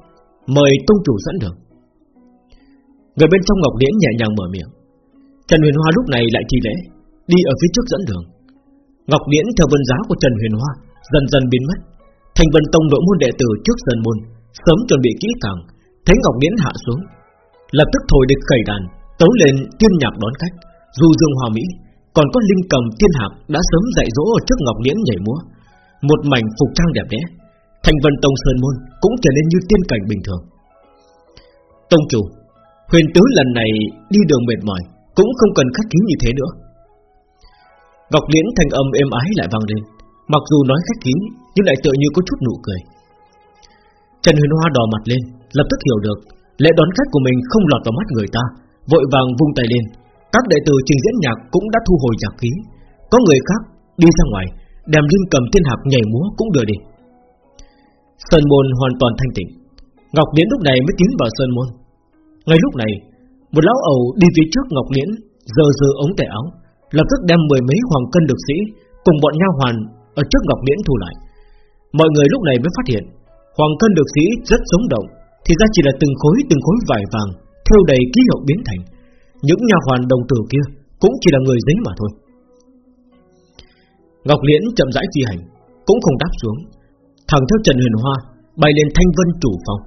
mời tông chủ dẫn đường. Người bên trong ngọc liễn nhẹ nhàng mở miệng. Trần Huyền Hoa lúc này lại trì lễ, đi ở phía trước dẫn đường. Ngọc liễn theo vân giá của Trần Huyền Hoa dần dần biến mất. Thành Vân Tông nội môn đệ tử trước dần môn sớm chuẩn bị kỹ càng, thấy Ngọc liễn hạ xuống, lập tức thổi địch khởi đàn, tấu lên tiên nhạc đón khách, dù dương hòa mỹ, còn có linh cầm tiên hạc đã sớm dạy dỗ ở trước ngọc liễn nhảy múa, một mảnh phục trang đẹp đẽ. Thành Vân Tông Sơn Môn cũng trở nên như tiên cảnh bình thường. Tông chủ, huyền tứ lần này đi đường mệt mỏi, cũng không cần khách khí như thế nữa. Ngọc Liễn thanh âm êm ái lại vang lên, mặc dù nói khách khí nhưng lại tựa như có chút nụ cười. Trần Huyền Hoa đỏ mặt lên, lập tức hiểu được lễ đón khách của mình không lọt vào mắt người ta, vội vàng vung tay lên. Các đệ tử trình diễn nhạc cũng đã thu hồi nhạc khí, có người khác đi ra ngoài, đem linh cầm thiên hạc nhảy múa cũng đưa đi. Sơn môn hoàn toàn thanh tịnh, Ngọc Liễn lúc này mới tiến vào sơn môn. Ngay lúc này, một lão ẩu đi phía trước Ngọc Liễn, giờ giờ ống tay áo, lập tức đem mười mấy hoàng cân lực sĩ cùng bọn nha hoàn ở trước Ngọc Liễn thu lại. Mọi người lúc này mới phát hiện, hoàng cân lực sĩ rất sống động, thì ra chỉ là từng khối từng khối vải vàng theo đầy ký hiệu biến thành. Những nhà hoàn đồng tử kia cũng chỉ là người giấy mà thôi. Ngọc Liễn chậm rãi phi hành, cũng không đáp xuống, thẳng theo Trần Huyền Hoa bay lên Thanh Vân chủ phòng.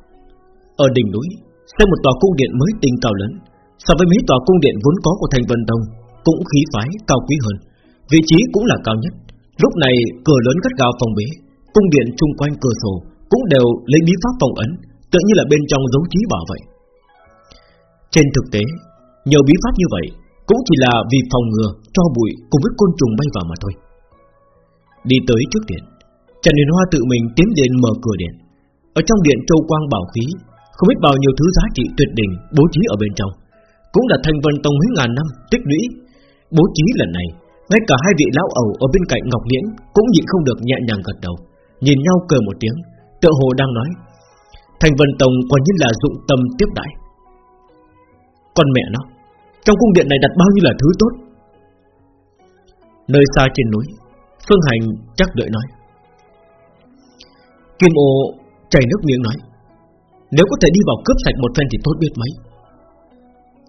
Ở đỉnh núi, xây một tòa cung điện mới tinh cao lớn, so với mấy tòa cung điện vốn có của Thanh Vân Tông cũng khí phái cao quý hơn, vị trí cũng là cao nhất. Lúc này cửa lớn gắt gao phòng bế, cung điện chung quanh cửa sổ cũng đều lấy bí pháp phòng ấn, tự như là bên trong dấu trí bảo vậy. Trên thực tế, nhiều bí pháp như vậy cũng chỉ là vì phòng ngừa cho bụi cùng với côn trùng bay vào mà thôi. Đi tới trước điện, Trần liên Hoa tự mình tiến đến mở cửa điện. Ở trong điện châu quang bảo khí, không biết bao nhiêu thứ giá trị tuyệt đỉnh bố trí ở bên trong, cũng là thành vân tông mấy ngàn năm tích lũy. Bố trí lần này, ngay cả hai vị lão ẩu ở bên cạnh Ngọc Liễn cũng nhịn không được nhẹ nhàng gật đầu, nhìn nhau cười một tiếng, tựa hồ đang nói: Thành Vân Tông quả nhiên là dụng tâm tiếp đãi. Con mẹ nó Trong cung điện này đặt bao nhiêu là thứ tốt? Nơi xa trên núi Phương Hành chắc đợi nói. Kim ô chảy nước miếng nói Nếu có thể đi vào cướp sạch một phen thì tốt biết mấy.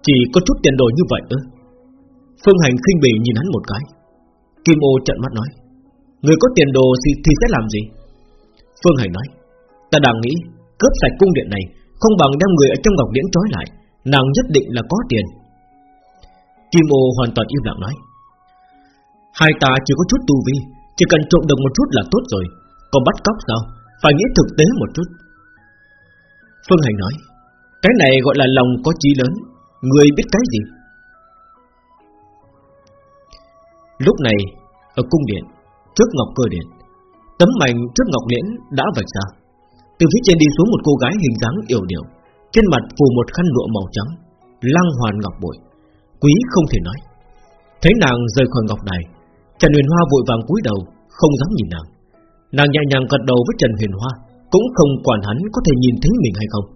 Chỉ có chút tiền đồ như vậy ư? Phương Hành khinh bỉ nhìn hắn một cái. Kim ô trận mắt nói Người có tiền đồ thì, thì sẽ làm gì? Phương Hành nói Ta đang nghĩ cướp sạch cung điện này Không bằng đem người ở trong ngọc điển trói lại. Nàng nhất định là có tiền. Kim ô hoàn toàn im lặng nói. Hai ta chỉ có chút tu vi, Chỉ cần trộm được một chút là tốt rồi. Còn bắt cóc sao? Phải nghĩ thực tế một chút. Phương Hành nói, Cái này gọi là lòng có trí lớn. Người biết cái gì? Lúc này, Ở cung điện, Trước ngọc cơ điện, Tấm mảnh trước ngọc liễn đã vạch ra. Từ phía trên đi xuống một cô gái hình dáng yểu điệu. Trên mặt phủ một khăn lụa màu trắng Lăng hoàn ngọc bội. Quý không thể nói. Thấy nàng rời khỏi ngọc đài, Trần Huyền Hoa vội vàng cúi đầu, Không dám nhìn nàng. Nàng nhẹ nhàng gật đầu với Trần Huyền Hoa, Cũng không quản hắn có thể nhìn thấy mình hay không,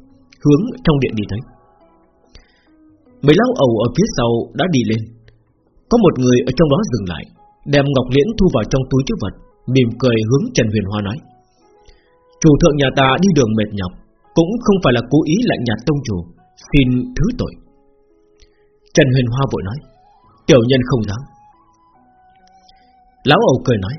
Hướng trong điện đi tới. Mấy lão ẩu ở phía sau đã đi lên. Có một người ở trong đó dừng lại, Đem ngọc liễn thu vào trong túi chữ vật, Mỉm cười hướng Trần Huyền Hoa nói. Chủ thượng nhà ta đi đường mệt nhọc cũng không phải là cố ý lạnh nhạt tông chủ. Xin thứ tội. Trần Huyền Hoa vội nói, Tiểu nhân không dám. Lão Âu cười nói,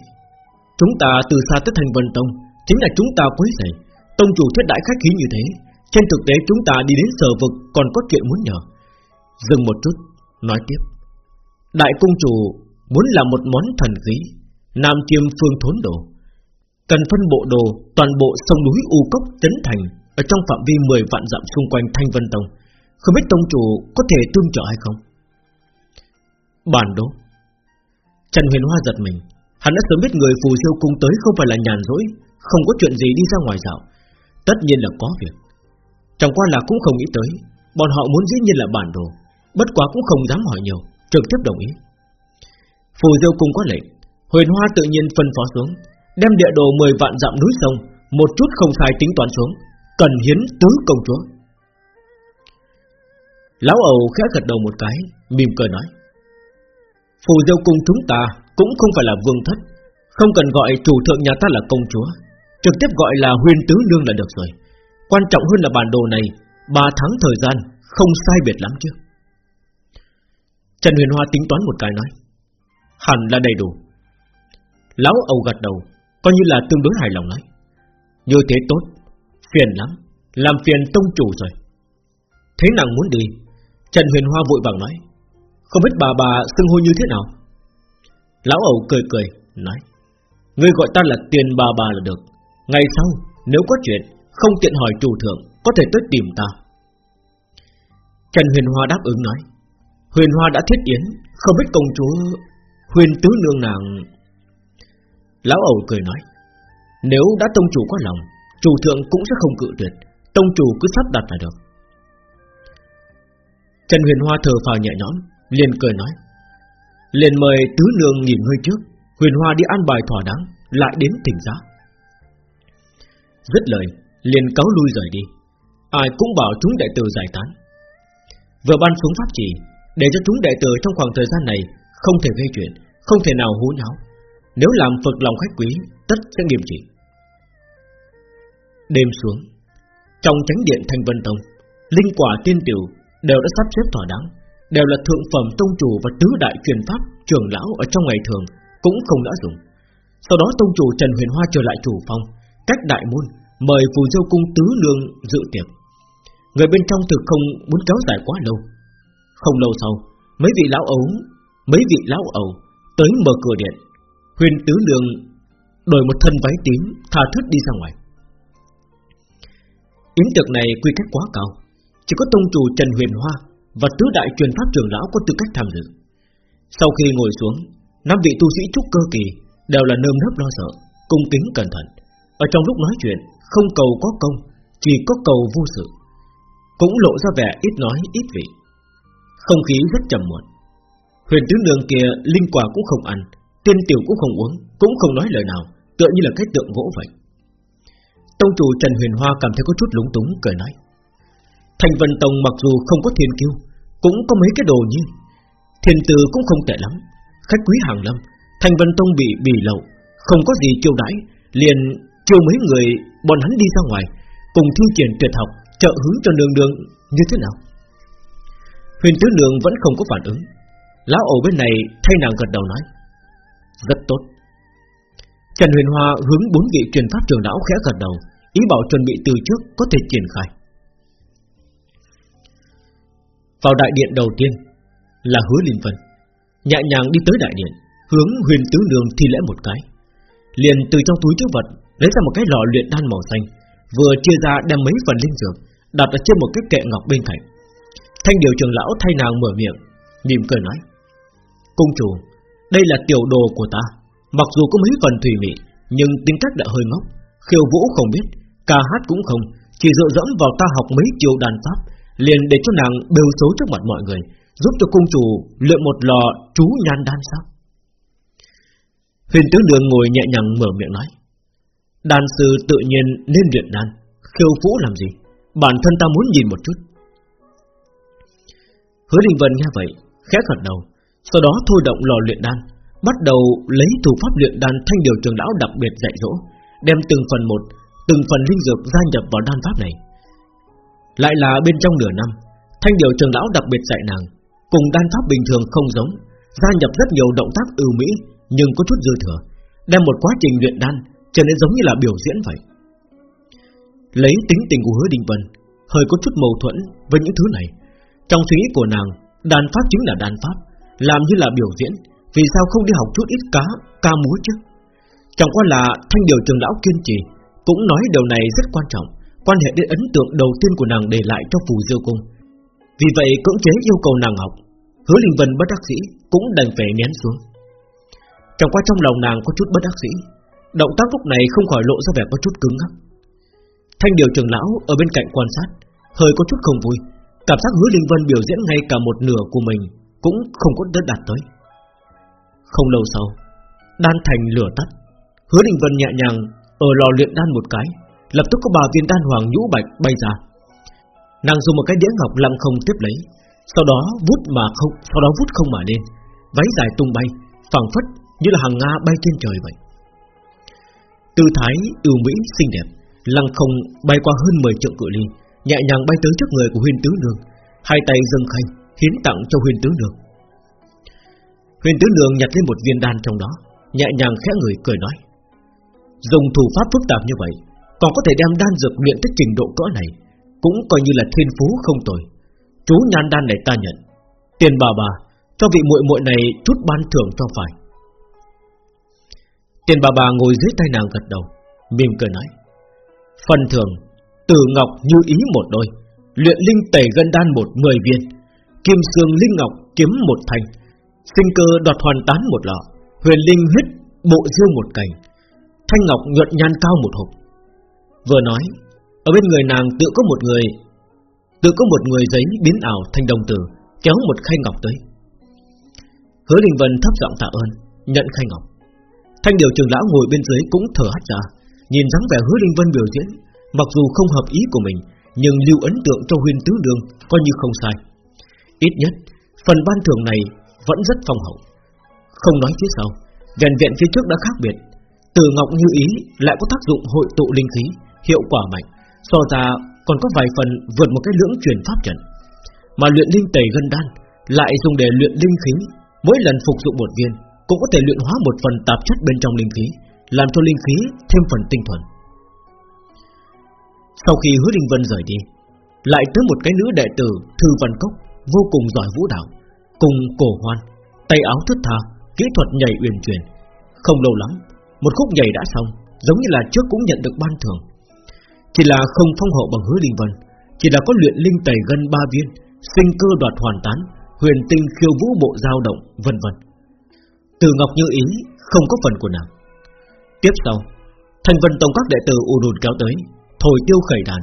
Chúng ta từ xa tới thành Vân Tông, Chính là chúng ta quấy rầy. Tông chủ thuyết đại khách khí như thế, Trên thực tế chúng ta đi đến sở vực Còn có chuyện muốn nhờ. Dừng một chút, Nói tiếp, Đại cung chủ muốn làm một món thần khí, Nam chiêm phương thốn đồ, Cần phân bộ đồ Toàn bộ sông núi U Cốc Tấn Thành ở trong phạm vi 10 vạn dặm xung quanh Thanh Vân Tông, Không biết tông chủ có thể tương trợ hay không? Bản đồ. Trần Huyền Hoa giật mình. Hắn đã sớm biết người phù siêu cung tới không phải là nhàn rỗi, Không có chuyện gì đi ra ngoài dạo. Tất nhiên là có việc. Chẳng qua là cũng không nghĩ tới, Bọn họ muốn dĩ nhiên là bản đồ, Bất quá cũng không dám hỏi nhiều, Trực tiếp đồng ý. Phù diêu cung có lệnh, Huyền Hoa tự nhiên phân phó xuống, Đem địa đồ 10 vạn dặm núi sông, Một chút không sai tính toán xuống. Cần hiến tứ công chúa. Lão ẩu khẽ gật đầu một cái, Mỉm cười nói, Phù diêu cung chúng ta Cũng không phải là vương thất, Không cần gọi chủ thượng nhà ta là công chúa, Trực tiếp gọi là huyền tứ lương là được rồi. Quan trọng hơn là bản đồ này, ba tháng thời gian Không sai biệt lắm chứ. Trần Huyền Hoa tính toán một cái nói, Hẳn là đầy đủ. Lão ẩu gật đầu, Coi như là tương đối hài lòng nói, Như thế tốt Phiền lắm, Làm phiền tông chủ rồi. Thế nàng muốn đi, Trần Huyền Hoa vội vàng nói, Không biết bà bà xưng hô như thế nào? Lão ẩu cười cười, Nói Ngươi gọi ta là tiền bà bà là được. Ngày sau, nếu có chuyện, Không tiện hỏi chủ thượng, Có thể tới tìm ta. Trần Huyền Hoa đáp ứng nói, Huyền Hoa đã thiết yến, Không biết công chúa Huyền tứ nương nàng Lão ẩu cười nói, Nếu đã tông chủ có lòng Chủ thượng cũng sẽ không cự tuyệt. Tông chủ cứ sắp đặt là được. Trần Huyền Hoa thở phào nhẹ nhõm, liền cười nói, liền mời tứ nương nghỉ ngơi trước. Huyền Hoa đi ăn bài thỏa đáng, Lại đến tỉnh giá Dứt lời, liền cáo lui rời đi. Ai cũng bảo chúng đệ tử giải tán. Vừa ban xuống pháp chỉ, Để cho chúng đệ tử trong khoảng thời gian này Không thể gây chuyện, Không thể nào hú nháo. Nếu làm phật lòng khách quý, Tất sẽ nghiêm trị. Đêm xuống. Trong tránh điện Thanh Vân Tông, Linh quả tiên tiểu đều đã sắp xếp thỏa đáng, Đều là thượng phẩm tông chủ và tứ đại truyền pháp Trưởng lão ở trong ngày thường Cũng không đã dùng. Sau đó tông chủ Trần Huyền Hoa trở lại chủ phong Cách đại môn, Mời phù dâu cung tứ lương dự tiệc. Người bên trong thực không muốn kéo dài quá lâu. Không lâu sau, Mấy vị lão ấu, Mấy vị lão ẩu Tới mở cửa điện. Huyền tứ lương Đổi một thân váy tím Thà thức đi ra ngoài. Yến tiệc này quy cách quá cao. Chỉ có tông chủ Trần Huyền Hoa Và tứ đại truyền pháp trưởng lão có tư cách tham dự. Sau khi ngồi xuống, năm vị tu sĩ trúc cơ kỳ Đều là nơm nớp lo sợ, Cung kính cẩn thận. Ở trong lúc nói chuyện, Không cầu có công, Chỉ có cầu vô sự. Cũng lộ ra vẻ ít nói, ít vị. Không khí rất trầm muộn. Huyền tứ đường kia linh quả cũng không ăn, Tiên tiểu cũng không uống, Cũng không nói lời nào, Tựa như là cái tượng gỗ vậy. Tông chủ Trần Huyền Hoa cảm thấy có chút lúng túng, cười nói. Thành Vân Tông mặc dù không có thiên kiêu, Cũng có mấy cái đồ như Thiên tử cũng không tệ lắm, Khách quý hàng lâm. Thành Vân Tông bị bì lậu, Không có gì chiêu đãi, Liền chiêu mấy người Bọn hắn đi ra ngoài, Cùng thi triển tuyệt học, Trợ hướng cho nương nương như thế nào. Huyền tứ nương vẫn không có phản ứng. Lão ổ bên này thay nàng gật đầu nói, Rất tốt. Trần Huyền Hoa hướng bốn vị truyền pháp trường lão khẽ gật đầu, Ý bảo chuẩn bị từ trước có thể triển khai. Vào đại điện đầu tiên Là hứa Linh Vân, Nhẹ nhàng đi tới đại điện, Hướng huyền tứ đường thi lễ một cái. Liền từ trong túi chứa vật, Lấy ra một cái lọ luyện đan màu xanh, Vừa chia ra đem mấy phần linh dược, Đặt ở trên một cái kệ ngọc bên cạnh. Thanh điều trường lão thay nàng mở miệng, Mỉm cười nói Cung chủ, Đây là tiểu đồ của ta Mặc dù có mấy phần thủy mị, Nhưng tính cách đã hơi ngốc. Khiêu vũ không biết, Ca hát cũng không, Chỉ dựa dẫm vào ta học mấy chiêu đàn pháp, Liền để cho nàng bêu xấu trước mặt mọi người, Giúp cho cung chủ luyện một lò chú nhan đan sao? Huyền tướng đường ngồi nhẹ nhàng mở miệng nói, Đàn sư tự nhiên nên luyện đan, Khiêu vũ làm gì? Bản thân ta muốn nhìn một chút. Hứa Đình Vân nghe vậy, Khẽ gật đầu, Sau đó thôi động lò luyện đan Bắt đầu lấy thủ pháp luyện đan thanh điều trường lão đặc biệt dạy dỗ, Đem từng phần một, Từng phần linh dược gia nhập vào đan pháp này. Lại là bên trong nửa năm, Thanh điều trường lão đặc biệt dạy nàng, Cùng đan pháp bình thường không giống, Gia nhập rất nhiều động tác ưu mỹ, Nhưng có chút dư thừa, Đem một quá trình luyện đan trở nên giống như là biểu diễn vậy. Lấy tính tình của hứa Đình Vân, Hơi có chút mâu thuẫn với những thứ này, Trong suy nghĩ của nàng Đàn pháp chính là đàn pháp, Làm như là biểu diễn vì sao không đi học chút ít cá, ca múa chứ? Chẳng qua là thanh điều trường lão kiên trì Cũng nói điều này rất quan trọng Quan hệ đến ấn tượng đầu tiên của nàng để lại cho phù diêu cung. Vì vậy cưỡng chế yêu cầu nàng học Hứa Linh Vân bất đắc dĩ Cũng đành phải nén xuống. Chẳng qua trong lòng nàng có chút bất đắc dĩ Động tác lúc này không khỏi lộ ra vẻ có chút cứng ngắc. Thanh điều trường lão ở bên cạnh quan sát Hơi có chút không vui Cảm giác hứa Linh Vân biểu diễn ngay cả một nửa của mình Cũng không có đất đạt tới. Không lâu sau, Đan thành lửa tắt. Hứa Đình Vân nhẹ nhàng, Ở lò luyện đan một cái, Lập tức có bà viên đan hoàng nhũ bạch bay ra. Nàng dùng một cái đĩa ngọc lăng không tiếp lấy, Sau đó vút mà không, Sau đó vút không mà lên, Váy dài tung bay, phẳng phất như là hàng Nga bay trên trời vậy. Tư thái ưu mỹ xinh đẹp, Lăng không bay qua hơn 10 trượng cự ly, Nhẹ nhàng bay tới trước người của Huyên tứ nương. Hai tay dâng khay, Hiến tặng cho Huyên tứ nương. Huyền tứ nương nhặt lên một viên đan trong đó, Nhẹ nhàng khẽ người cười nói. Dùng thủ pháp phức tạp như vậy, Còn có thể đem đan dược luyện tới trình độ cỡ này, Cũng coi như là thiên phú không tồi. Chú nhan đan này ta nhận. Tiền bà bà, Cho vị muội muội này chút ban thưởng cho phải. Tiền bà bà ngồi dưới tay nàng gật đầu, Mỉm cười nói. Phần thưởng, Từ ngọc như ý một đôi, Luyện linh tẩy gân đan một mười viên, Kim sương linh ngọc kiếm một thành Sinh cơ đoạt hoàn tán một lọ, Huyền linh huyết bộ dương một cành, Thanh ngọc nhuận nhan cao một hộp. Vừa nói, Ở bên người nàng tự có một người, Tự có một người giấy biến ảo thành đồng tử, Kéo một khay ngọc tới. Hứa linh Vân thấp giọng tạ ơn, Nhận khay ngọc. Thanh điều trường lão ngồi bên dưới cũng thở hắt ra, Nhìn dáng vẻ hứa Linh Vân biểu diễn, Mặc dù không hợp ý của mình, Nhưng lưu ấn tượng cho huyền tứ đường Coi như không sai. Ít nhất, phần ban thưởng này vẫn rất phong hậu. Không nói phía sau Vẹn vẹn phía trước đã khác biệt. Từ ngọc như ý lại có tác dụng hội tụ linh khí Hiệu quả mạnh So ra còn có vài phần vượt một cái lưỡng truyền pháp trận. Mà luyện linh tẩy gân đan Lại dùng để luyện linh khí Mỗi lần phục dụng một viên cũng có thể luyện hóa một phần tạp chất bên trong linh khí, làm cho linh khí thêm phần tinh thuần. Sau khi Hứa Đình Vân rời đi, lại tới một cái nữ đệ tử Thư Văn Cốc vô cùng giỏi vũ đạo, cùng cổ hoan, tay áo thướt tha, kỹ thuật nhảy uyển chuyển. Không lâu lắm, một khúc nhảy đã xong, giống như là trước cũng nhận được ban thưởng. Chỉ là không phong hậu bằng Hứa Đình Vân, chỉ là có luyện linh tẩy gân ba viên, sinh cơ đoạt hoàn tán, huyền tinh khiêu vũ bộ dao động, vân vân. Từ Ngọc Như Ý không có phần của nàng Tiếp sau Thành Vân Tông các đệ tử u đùn kéo tới Thổi tiêu khởi đàn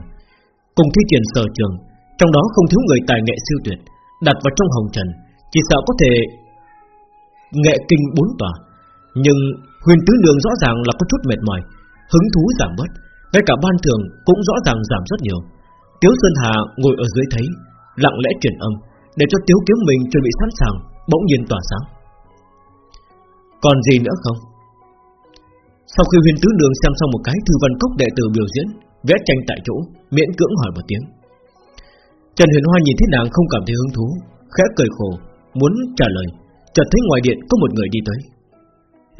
Cùng thi triển sở trường Trong đó không thiếu người tài nghệ siêu tuyệt Đặt vào trong hồng trần chỉ sợ có thể Nghệ kinh bốn tòa, Nhưng huyền tứ đường rõ ràng là có chút mệt mỏi, Hứng thú giảm bớt. Ngay cả ban thường cũng rõ ràng giảm rất nhiều. Tiếu Sơn Hà ngồi ở dưới thấy, Lặng lẽ truyền âm, Để cho Tiếu Kiếm mình chuẩn bị sẵn sàng, Bỗng nhiên tỏa sáng. Còn gì nữa không? Sau khi huyền tứ đường xem xong một cái, thư văn cốc đệ tử biểu diễn, Vẽ tranh tại chỗ, Miễn cưỡng hỏi một tiếng. Trần Huyền Hoa nhìn thấy nàng không cảm thấy hứng thú, Khẽ cười khổ. Muốn trả lời, Chợt thấy ngoài điện có một người đi tới.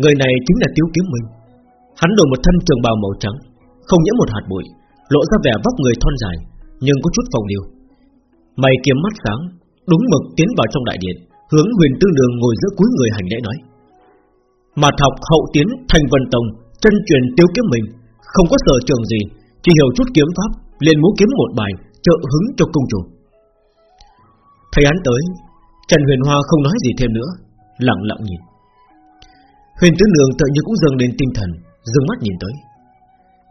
Người này chính là Tiếu Kiếm Minh. Hắn đổi một thân trường bào màu trắng, Không nhiễm một hạt bụi, Lộ ra vẻ vóc người thon dài, Nhưng có chút phòng liêu Mày kiếm mắt sáng, Đúng mực tiến vào trong đại điện, Hướng huyền tư đường ngồi giữa cuối người hành lễ nói. Mạt học hậu tiến thành vân tông, Chân truyền tiêu kiếm mình Không có sở trường gì, Chỉ hiểu chút kiếm pháp, liền muốn kiếm một bài Trợ hứng cho công chủ. Thấy hắn tới Trần Huyền Hoa không nói gì thêm nữa, Lặng lặng nhìn. Huyền Tứ Nương tự như cũng dâng lên tinh thần, Dừng mắt nhìn tới.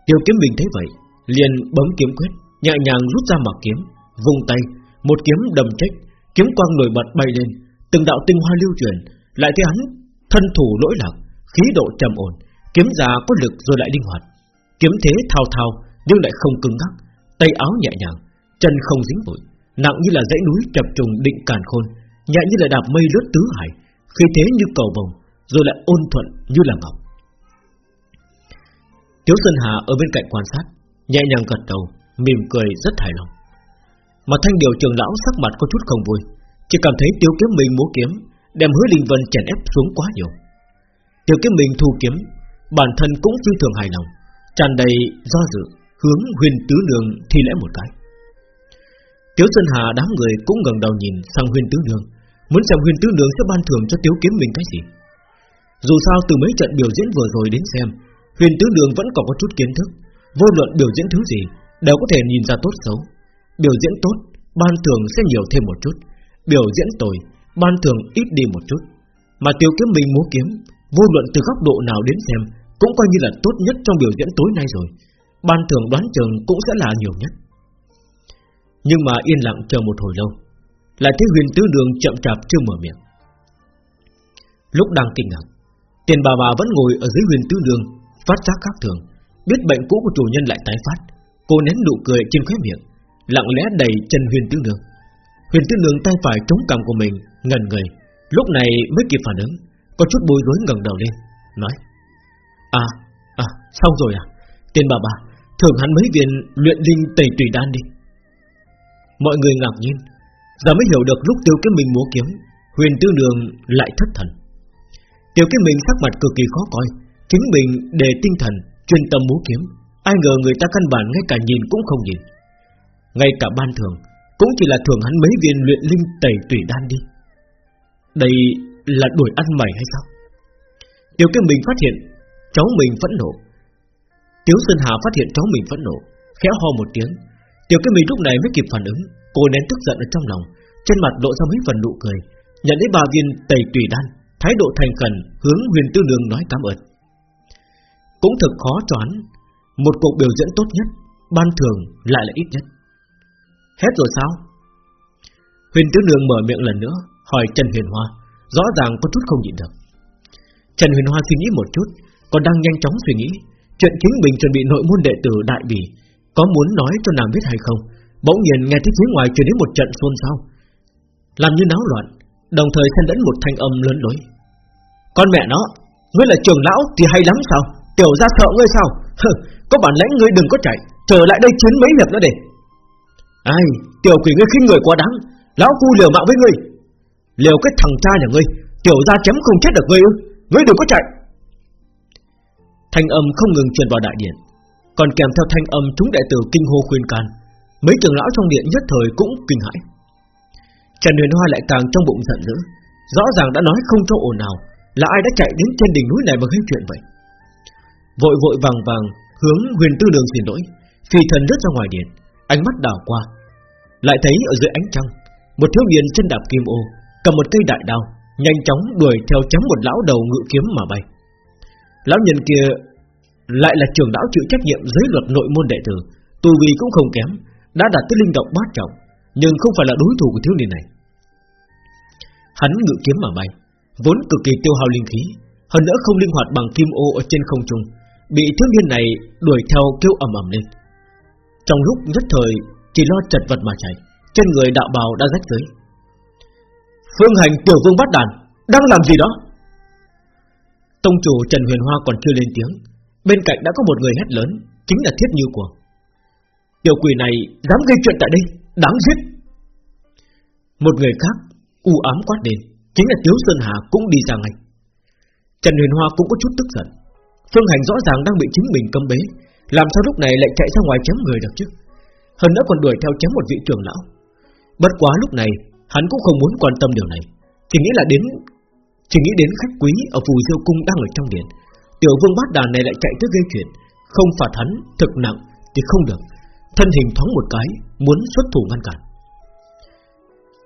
Tiêu kiếm bình thấy vậy, Liền bấm kiếm quyết, Nhẹ nhàng rút ra mặt kiếm Vùng tay, Một kiếm đầm trách Kiếm quang nổi bật bay lên, Từng đạo tinh hoa lưu truyền, Lại thấy hắn thân thủ lỗi lạc, Khí độ trầm ổn, Kiếm già có lực rồi lại linh hoạt. Kiếm thế thao thao, nhưng lại không cứng ngắc, Tay áo nhẹ nhàng, Chân không dính bụi Nặng như là dãy núi chập trùng định càn khôn Nhẹ như là đạp mây lướt tứ hải Khi thế như cầu vồng, Rồi lại ôn thuận như là ngọc Tiếu Sơn Hà ở bên cạnh quan sát, Nhẹ nhàng gật đầu, Mỉm cười rất hài lòng. Mà thanh điều trường lão sắc mặt có chút không vui, Chỉ cảm thấy Tiếu Kiếm Minh múa kiếm, Đem hứa linh vân chèn ép xuống quá nhiều. Tiếu Kiếm Minh thu kiếm, Bản thân cũng phi thường hài lòng, tràn đầy do dự, Hướng huyền tứ đường thi lễ một cái. Tiếu Sơn Hà đám người cũng gần đầu nhìn sang huyền tứ đường Muốn xem huyền tứ đường sẽ ban thưởng cho Tiếu Kiếm Minh cái gì? Dù sao từ mấy trận biểu diễn vừa rồi đến xem, Huyền tứ đường vẫn còn có chút kiến thức. Vô luận biểu diễn thứ gì, Đều có thể nhìn ra tốt xấu. Biểu diễn tốt, Ban thưởng sẽ nhiều thêm một chút. Biểu diễn tồi, Ban thưởng ít đi một chút. Mà Tiếu Kiếm Minh múa kiếm, Vô luận từ góc độ nào đến xem, Cũng coi như là tốt nhất trong biểu diễn tối nay rồi. Ban thưởng đoán chừng cũng sẽ là nhiều nhất. Nhưng mà yên lặng chờ một hồi lâu. Lại thấy huyền tứ đường chậm chạp chưa mở miệng. Lúc đang kinh ngạc Tiền bà bà vẫn ngồi ở dưới huyền tứ đường Phát giác khác thường Biết bệnh cũ của chủ nhân lại tái phát. Cô nén nụ cười trên khóe miệng Lặng lẽ đầy chân huyền tứ đường. Huyền tứ đường tay phải chống cằm của mình Ngần người Lúc này mới kịp phản ứng Có chút bối rối ngẩng đầu lên Nói À, à, xong rồi à? Tiền bà bà Thưởng hắn mấy viên luyện linh tẩy tùy đan đi. Mọi người ngạc nhiên Giờ mới hiểu được lúc tiêu cái mình múa kiếm, Huyền tư đường lại thất thần. Tiêu cái mình sắc mặt cực kỳ khó coi, Chính mình đề tinh thần, Chuyên tâm múa kiếm, Ai ngờ người ta căn bản ngay cả nhìn cũng không nhìn. Ngay cả ban thường, Cũng chỉ là thưởng hắn mấy viên luyện linh tẩy tùy đan đi. Đây là đuổi ăn mày hay sao? Tiêu cái mình phát hiện, Cháu mình phẫn nộ. Tiếu Sơn Hà phát hiện cháu mình phẫn nộ, Khẽ ho một tiếng. Tiểu cái mình lúc này mới kịp phản ứng. Cô nén tức giận ở trong lòng Trên mặt lộ ra mấy phần nụ cười. Nhận lấy ba viên tẩy tùy đan Thái độ thành khẩn hướng huyền tư đường nói cảm ơn. Cũng thật khó đoán, Một cuộc biểu diễn tốt nhất Ban thường lại là ít nhất. Hết rồi sao? Huyền tư đường mở miệng lần nữa Hỏi Trần Huyền Hoa Rõ ràng có chút không nhịn được. Trần Huyền Hoa suy nghĩ một chút Còn đang nhanh chóng suy nghĩ Chuyện chính mình chuẩn bị nội môn đệ tử đại bỉ Có muốn nói cho nàng biết hay không? Bỗng nhiên nghe thấy phía ngoài truyền đến một trận xôn xao. Làm như náo loạn Đồng thời xen lẫn một thanh âm lớn lối. Con mẹ nó Ngươi là trưởng lão thì hay lắm sao? Tiểu ra sợ ngươi sao? Hừ, Có bản lãnh ngươi đừng có chạy Trở lại đây chiến mấy hiệp nữa để. Ai Tiểu quỷ ngươi khinh người quá đáng Lão phu liều mạng với ngươi. Liều cái thằng cha nhà ngươi Tiểu ra chém không chết được ngươi ư Ngươi đừng có chạy. Thanh âm không ngừng truyền vào đại điện Còn kèm theo thanh âm chúng đệ tử kinh hô khuyên can. Mấy trưởng lão trong điện nhất thời cũng kinh hãi. Trần Huyền Hoa lại càng trong bụng giận dữ Rõ ràng đã nói không cho ồn nào Là ai đã chạy đến trên đỉnh núi này mà gây chuyện vậy? Vội vội vàng vàng Hướng huyền tư đường xin lỗi Phi thần rớt ra ngoài điện Ánh mắt đảo qua Lại thấy ở dưới ánh trăng Một thiếu niên chân đạp kim ô Cầm một cây đại đao Nhanh chóng đuổi theo chém một lão đầu ngự kiếm mà bay. Lão nhân kia lại là trưởng lão chịu trách nhiệm giới luật nội môn đệ tử, tu vi cũng không kém, đã đạt tới linh động bát trọng, nhưng không phải là đối thủ của thiếu niên này. Hắn ngự kiếm mà bay, vốn cực kỳ tiêu hao linh khí, hơn nữa không linh hoạt bằng kim ô ở trên không trung, bị thiếu niên này đuổi theo kêu ầm ầm lên. Trong lúc nhất thời chỉ lo chật vật mà chạy, trên người đạo bào đã rách rưới. Phương hành tiểu vương bát đàn đang làm gì đó? Tông chủ Trần Huyền Hoa còn chưa lên tiếng Bên cạnh đã có một người hét lớn Chính là Thiết Như Cuồng Tiểu quỷ này dám gây chuyện tại đây Đáng giết. Một người khác u ám quát đến, Chính là Tiếu Sơn Hà cũng đi ra ngay. Trần Huyền Hoa cũng có chút tức giận. Phương Hành rõ ràng đang bị chính mình cấm bế Làm sao lúc này lại chạy ra ngoài chém người được chứ? Hơn nữa còn đuổi theo chém một vị trưởng lão. Bất quá lúc này Hắn cũng không muốn quan tâm điều này. Chỉ nghĩ là đến Chỉ nghĩ đến khách quý ở phù diêu cung đang ở trong điện. Tiểu vương bát đàn này lại chạy tới gây chuyện. Không phạt hắn thực nặng Thì không được. Thân hình thoáng một cái, Muốn xuất thủ ngăn cản.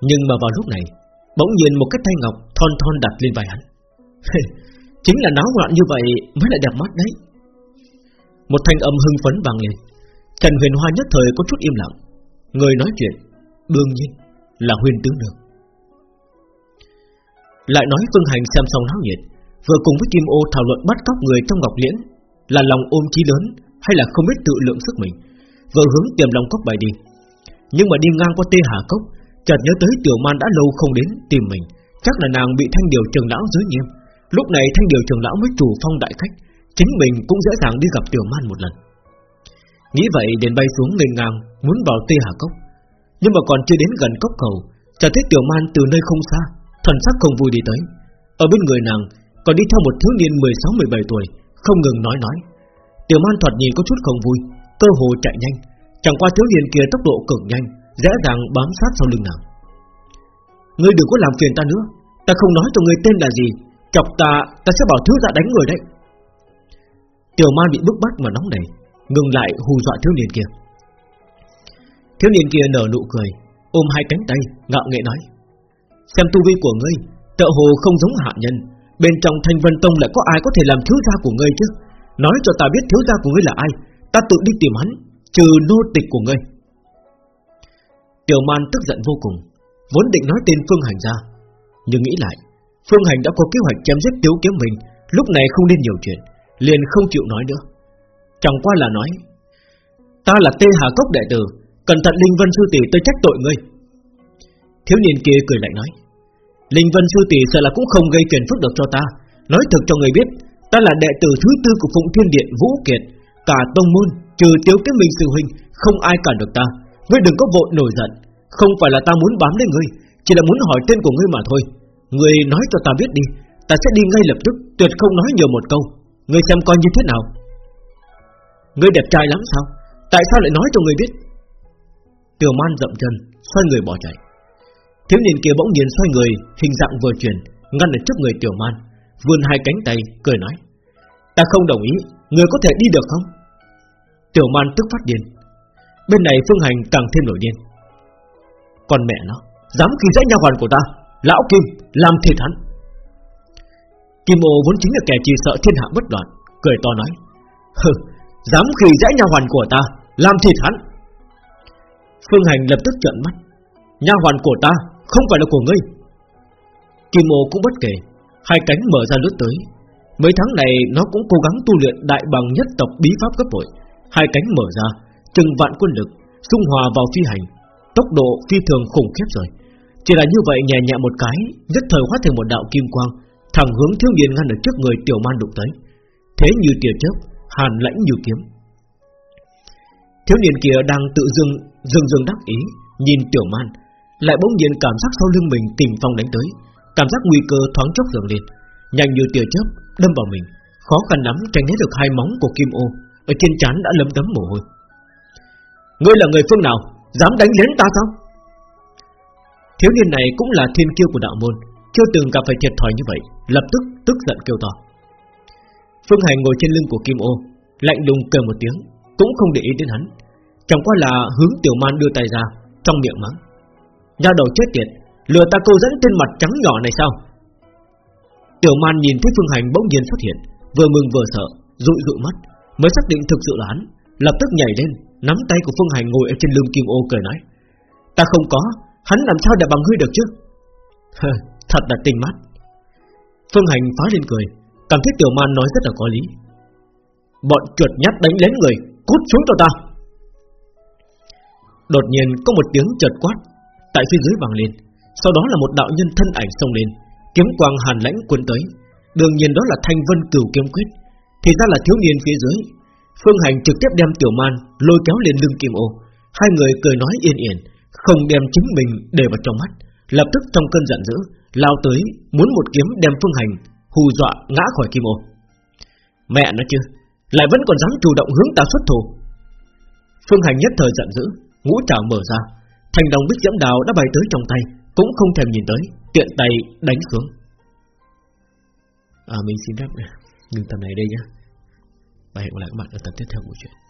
Nhưng mà vào lúc này, Bỗng nhiên một cái tay ngọc thon thon đặt lên vai hắn. Chính là náo loạn như vậy Mới lại đẹp mắt đấy. Một thanh âm hưng phấn vang lên. Trần huyền hoa nhất thời có chút im lặng. Người nói chuyện, Đương nhiên là huyền tướng được Lại nói Phương Hành xem xong náo nhiệt, Vừa cùng với Kim Ô thảo luận bắt cóc người trong Ngọc Liễn Là lòng ôm chí lớn Hay là không biết tự lượng sức mình. Vừa hướng tiềm Long cốc bay đi. Nhưng mà đi ngang qua tê hà cốc, Chợt nhớ tới tiểu man đã lâu không đến tìm mình. Chắc là nàng bị thanh điều trường lão giới nghiêm. Lúc này thanh điều trường lão mới chủ phong đại khách, Chính mình cũng dễ dàng đi gặp tiểu man một lần. Nghĩ vậy liền bay xuống lên ngang, Muốn vào tê hà cốc. Nhưng mà còn chưa đến gần cốc cầu, Chợt thấy tiểu man từ nơi không xa, Thần sắc không vui đi tới. Ở bên người nàng, còn đi theo một thiếu niên 16-17 tuổi, Không ngừng nói nói. Tiểu man thoạt nhìn có chút không vui Cơ hồ chạy nhanh. Chẳng qua thiếu niên kia tốc độ cực nhanh Dễ dàng bám sát sau lưng nàng. Ngươi đừng có làm phiền ta nữa. Ta không nói cho ngươi tên là gì. Chọc ta, ta sẽ bảo thiếu gia đánh người đấy. Tiểu man bị bức bắt mà nóng nảy Ngừng lại hù dọa thiếu niên kia. Thiếu niên kia nở nụ cười Ôm hai cánh tay, ngạo nghệ nói. Xem tu vi của ngươi Tợ hồ không giống hạ nhân. Bên trong thanh vân tông lại có ai có thể làm thiếu gia của ngươi chứ? Nói cho ta biết thiếu gia của ngươi là ai. Ta tự đi tìm hắn, Trừ nô tịch của ngươi. Tiểu man tức giận vô cùng, Vốn định nói tên Phương Hành ra, Nhưng nghĩ lại, Phương Hành đã có kế hoạch chém giết Tiếu Kiếm mình Lúc này không nên nhiều chuyện, Liền không chịu nói nữa. Chẳng qua là nói, Ta là Tê Hà Cốc đệ tử, Cẩn thận Linh Vân Sư Tỷ tôi trách tội ngươi. Thiếu niên kia cười lại nói, Linh Vân Sư Tỷ sợ là cũng không gây phiền phức được cho ta, Nói thật cho người biết, Ta là đệ tử thứ tư của Phụng Thiên Điện Vũ Kiệt Cả tông môn, Trừ Tiếu Kiếm Minh Sư Huynh, Không ai cản được ta. Ngươi đừng có vội nổi giận. Không phải là ta muốn bám lấy ngươi, Chỉ là muốn hỏi tên của ngươi mà thôi. Ngươi nói cho ta biết đi, Ta sẽ đi ngay lập tức, Tuyệt không nói nhiều một câu. Ngươi xem coi như thế nào. Ngươi đẹp trai lắm sao? Tại sao lại nói cho ngươi biết? Tiểu man dậm chân, Xoay người bỏ chạy. Thiếu niên kia bỗng nhiên xoay người, Hình dạng vừa chuyển, Ngăn ở trước người tiểu man, Vươn hai cánh tay, cười nói. Ta không đồng ý Người có thể đi được không? Tiểu man tức phát điên. Bên này Phương Hành càng thêm nổi điên. Còn mẹ nó, Dám khi dễ nha hoàn của ta, Lão Kim, làm thịt hắn. Kim ô vốn chính là kẻ chỉ sợ thiên hạ bất loạn, Cười to nói, Hừ, Dám khi dễ nha hoàn của ta, Làm thịt hắn. Phương Hành lập tức trợn mắt, Nha hoàn của ta không phải là của ngươi. Kim ô cũng bất kể, Hai cánh mở ra lướt tới. Mấy tháng này nó cũng cố gắng tu luyện đại bằng nhất tộc bí pháp cấp bội Hai cánh mở ra Trừng vạn quân lực Dung hòa vào phi hành. Tốc độ phi thường khủng khiếp rồi. Chỉ là như vậy nhẹ nhẹ một cái, Nhất thời hóa thành một đạo kim quang, Thẳng hướng thiếu niên ngăn ở trước người tiểu man đụng tới. Thế như tia chớp, Hàn lãnh như kiếm. Thiếu niên kia đang tự dưng dưng dưng đắc ý, Nhìn tiểu man, Lại bỗng nhiên cảm giác sau lưng mình kình phong đánh tới, Cảm giác nguy cơ thoáng chốc dần lên. Nhanh như tia chớp, đâm vào mình, Khó khăn lắm tránh né được hai móng của kim ô. Ở trên trán đã lấm tấm mồ hôi. Ngươi là người phương nào, Dám đánh đến ta sao? Thiếu niên này cũng là thiên kiêu của đạo môn, Chưa từng gặp phải thiệt thòi như vậy, Lập tức tức giận kêu to. Phương Hành ngồi trên lưng của Kim Ô, Lạnh lùng cười một tiếng, Cũng không để ý đến hắn. Chẳng qua là hướng tiểu man đưa tay ra, Trong miệng mắng. Nhà đầu chết tiệt, Lừa ta câu dẫn tên mặt trắng nhỏ này sao? Tiểu man nhìn thấy Phương Hành bỗng nhiên xuất hiện, Vừa mừng vừa sợ, Rụi rụi mắt. Mới xác định thực sự là hắn, Lập tức nhảy lên, Nắm tay của Phương Hành ngồi ở trên lưng Kim Ô cười nói, Ta không có, Hắn làm sao để bằng ngươi được chứ? *laughs* Thật là tinh mắt. Phương Hành phá lên cười, Cảm thấy Tiểu Man nói rất là có lý. Bọn chuột nhát đánh lén người, Cút xuống cho ta. Đột nhiên có một tiếng chợt quát, Tại phía dưới vang lên, Sau đó là một đạo nhân thân ảnh xông lên, Kiếm quang hàn lãnh cuốn tới, Đương nhiên đó là thanh vân cửu kiếm quyết. Thì ra là thiếu niên phía dưới. Phương Hành trực tiếp đem Tiểu Man lôi kéo lên lưng Kim Ô. Hai người cười nói yên yên Không đem chính mình để vào trong mắt. Lập tức trong cơn giận dữ, Lao tới, muốn một kiếm đem Phương Hành Hù dọa ngã khỏi Kim Ô. Mẹ nó chứ, Lại vẫn còn dám chủ động hướng ta xuất thủ. Phương Hành nhất thời giận dữ, Ngũ trảo mở ra. Thành đồng bích diễm đào đã bay tới trong tay, Cũng không thèm nhìn tới, Tiện tay đánh xuống. À mình xin phép ngừng tập này đây nhé và hẹn gặp lại các bạn ở tập tiếp theo của chuyện.